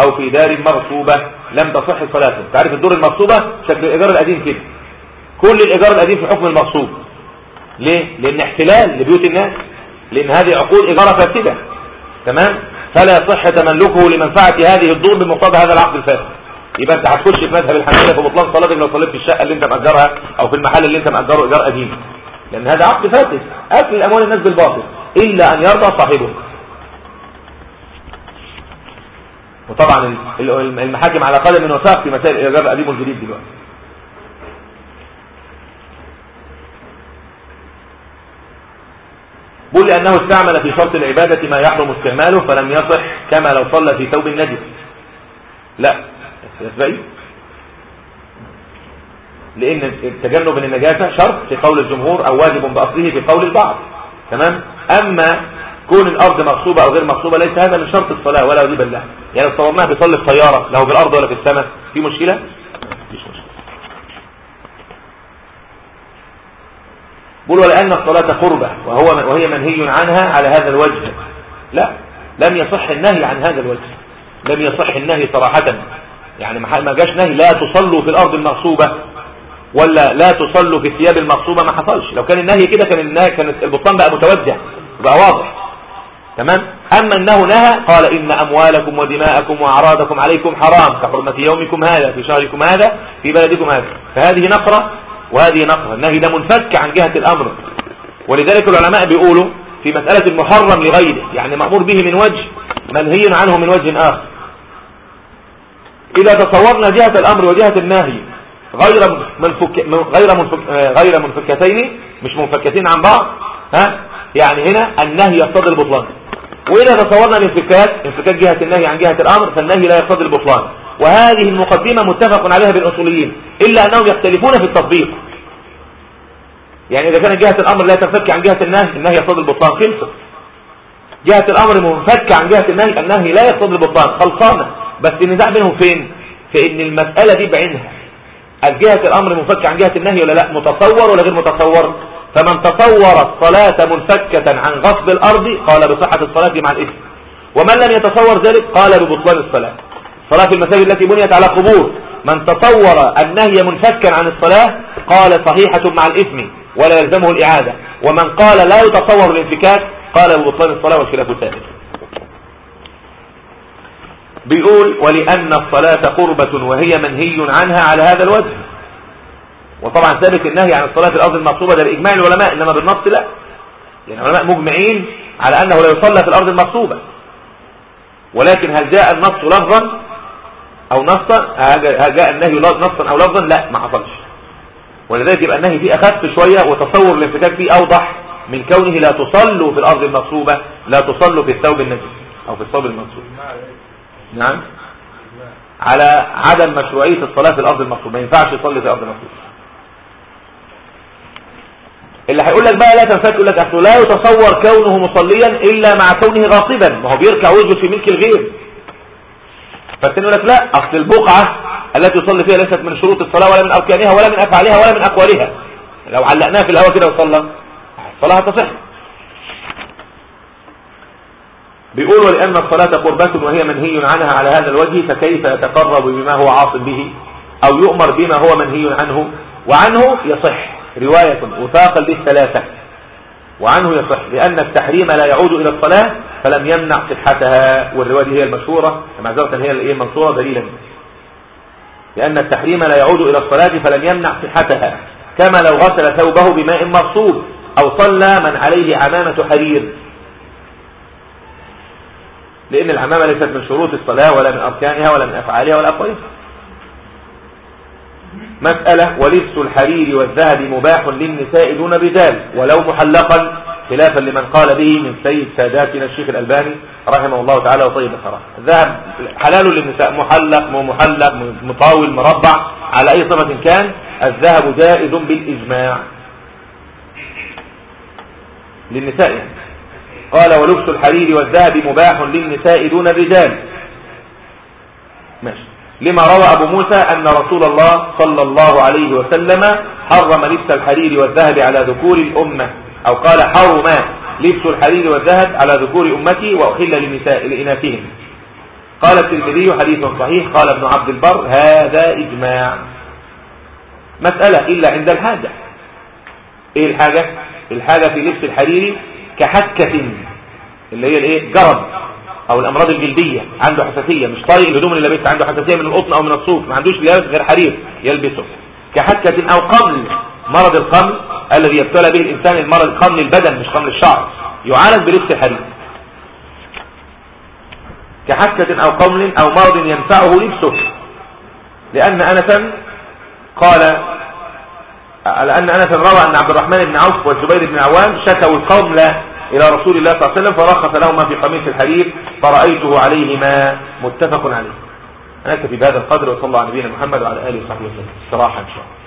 أو في دار مغصوبة لم تصح صلاته تعرف الدور المغصوبة؟ شكل الإيجار القديم كده. كل الإيجار القديم في حكم المغصوب. ليه؟ لأن احتلال لبيوت الناس. لأن هذه عقود إيجار فاسدة. تمام؟ فلا يصح تملكه لمنفعة هذه الدور بمقتضى هذا العقد الفاسد. يبقى أنت هتخش في مذهب الحنابلة في بطلان صلاتك لو صليت في الشقة اللي أنت مأجرها أو في المحل اللي أنت مأجره إيجار قديم. لأن هذا عقد فاسد. أكل اموال الناس بالباطل. إلا أن يرضى صاحبه. وطبعا المحاكم على قدم وساق في مسائل الايجار القديم والجديد دلوقتي. بقول لأنه استعمل في شرط العبادة ما يحرم استعماله فلم يصح كما لو صلى في ثوب النجس لا يسبقي لأن التجنب من النجاسة شرط في قول الجمهور أو واجب بأصله في قول البعض. تمام؟ أما كون الأرض مغصوبة أو غير مغصوبة ليس هذا من شرط الصلاة ولا واجب الله. يعني لو صورناها بيصلي الطيارة له في الأرض ولا في السماء في مشكلة؟ مفيش مشكلة. بقول ولأن الصلاة قربة وهو وهي منهي عنها على هذا الوجه. لا لم يصح النهي عن هذا الوجه. لم يصح النهي صراحة. يعني ما جاش نهي لا تصلوا في الأرض المغصوبة ولا لا تصلوا في الثياب المغصوبة ما حصلش. لو كان النهي كده كان النهي كانت البطلان بقى متوجه بقى واضح. تمام؟ أما أنه نهى قال إن أموالكم ودماءكم وأعراضكم عليكم حرام كحرمة يومكم هذا في شهركم هذا في بلدكم هذا. فهذه نقرة وهذه نقرة. النهي ده منفك عن جهة الأمر. ولذلك العلماء بيقولوا في مسألة المحرم لغيره يعني مأمور به من وجه منهي عنه من وجه آخر. إذا تصورنا جهة الأمر وجهة النهي غير منفك غير منفك غير منفكتين مش منفكتين عن بعض ها؟ يعني هنا النهي يقتضي البطلان. وإذا تصورنا الانفكاك انفكاك جهة النهي عن جهة الأمر فالنهي لا يقتضي البطلان. وهذه المقدمة متفق عليها بالأصوليين إلا أنهم يختلفون في التطبيق. يعني إذا كانت جهة الأمر لا تنفك عن جهة النهي النهي يقتضي البطلان. خلصت جهة الأمر منفك عن جهة النهي النهي لا يقتضي البطلان. خلصانة. بس النزاع بينهم فين؟ في ان المسألة دي بعينها. الجهة الأمر منفك عن جهة النهي ولا لا؟ متصور ولا غير متصور؟ فمن تصور الصلاة منفكة عن غصب الأرض قال بصحة الصلاة مع الإثم. ومن لم يتصور ذلك قال ببطلان الصلاة. الصلاة في المساجد التي بنيت على قبور. من تصور النهي منفكا عن الصلاة قال صحيحة مع الإثم ولا يلزمه الإعادة. ومن قال لا يتصور الانفكاك قال ببطلان الصلاة والخلاف ثابت بيقول ولأن الصلاة قربة وهي منهي عنها على هذا الوجه. وطبعا ثابت النهي عن الصلاة في الأرض المغصوبة ده بإجماع العلماء إنما بالنص لا. يعني العلماء مجمعين على أنه لا يصلى في الأرض المغصوبة. ولكن هل جاء النص لفظا أو نصا؟ هل جاء النهي نصا أو لفظا؟ لا ما حصلش. ولذلك يبقى النهي فيه أخف شوية وتصور الانفكاك فيه أوضح من كونه لا تصلوا في الأرض المغصوبة لا تصلوا في الثوب النجس أو في الثوب المغصوب. نعم؟ على عدم مشروعية الصلاة في الأرض المغصوبة. ما ينفعش يصلي في الأرض المغصوبة. اللي هيقول لك بقى لا تنفع يقول لك أصل لا يتصور كونه مصليا إلا مع كونه غاصبا. ما هو بيركع ويسجد في ملك الغير فالثاني يقول لك لا أصل البقعة التي يصلي فيها ليست من شروط الصلاة ولا من أركانها ولا من أفعالها ولا من أقوالها. لو علقناها في الهواء كده وصلى الصلاه تصح. بيقول ولأن الصلاة قربة وهي منهي عنها على هذا الوجه فكيف يتقرب بما هو عاصم به أو يؤمر بما هو منهي عنه؟ وعنه يصح. رواية وثاقا للثلاثة وعنه يصح لأن التحريم لا يعود إلى الصلاة فلم يمنع صحتها والرواية دي هي المشهورة معذرة هي الإيه المنصورة دليلا. لأن التحريم لا يعود إلى الصلاة فلم يمنع صحتها. كما لو غسل ثوبه بماء مغصوب أو صلى من عليه عمامة حرير. لأن العمامة ليست من شروط الصلاة ولا من أركانها ولا من أفعالها ولا أقوالها. مسألة ولبس الحرير والذهب مباح للنساء دون الرجال ولو محلقا خلافا لمن قال به من سيد ساداتنا الشيخ الألباني رحمه الله تعالى وطيب الصراحة الذهب حلال للنساء محلق ومحلق مطاول مربع على أي صفة كان الذهب جائز بالإجماع. للنساء. يعني قال ولبس الحرير والذهب مباح للنساء دون الرجال ماشي. لما روى أبو موسى أن رسول الله صلى الله عليه وسلم حرم لبس الحرير والذهب على ذكور الأمة أو قال حرم لبس الحرير والذهب على ذكور أمتي وأحل لنساء لإناثهم. قال الترمذي حديث صحيح قال ابن عبد البر هذا إجماع. مسألة إلا عند الحاجة. إيه الحاجة؟ الحاجة في لبس الحرير كحكة اللي هي الإيه؟ جرب. أو الأمراض الجلدية عنده حساسية مش طايق الهدوم اللي لابسها عنده حساسية من القطن أو من الصوف ما عندوش لبس غير حرير يلبسه. كحكة أو قمل مرض القمل الذي يبتلى به الإنسان المرض قمل البدن مش قمل الشعر يعالج بلبس الحرير كحكة أو قمل أو مرض ينفعه لبسه. لأن انسا قال لأن أنس روى أن عبد الرحمن بن عوف والزبير بن عوام شكوا القوم إلى رسول الله صلى الله عليه وسلم فرخص لهما في قميص الحرير فرأيته عليهما متفق عليه. أنا أكتفي بهذا القدر وصلى على نبينا محمد وعلى آله وصحبه وسلم. استراحة إن شاء الله.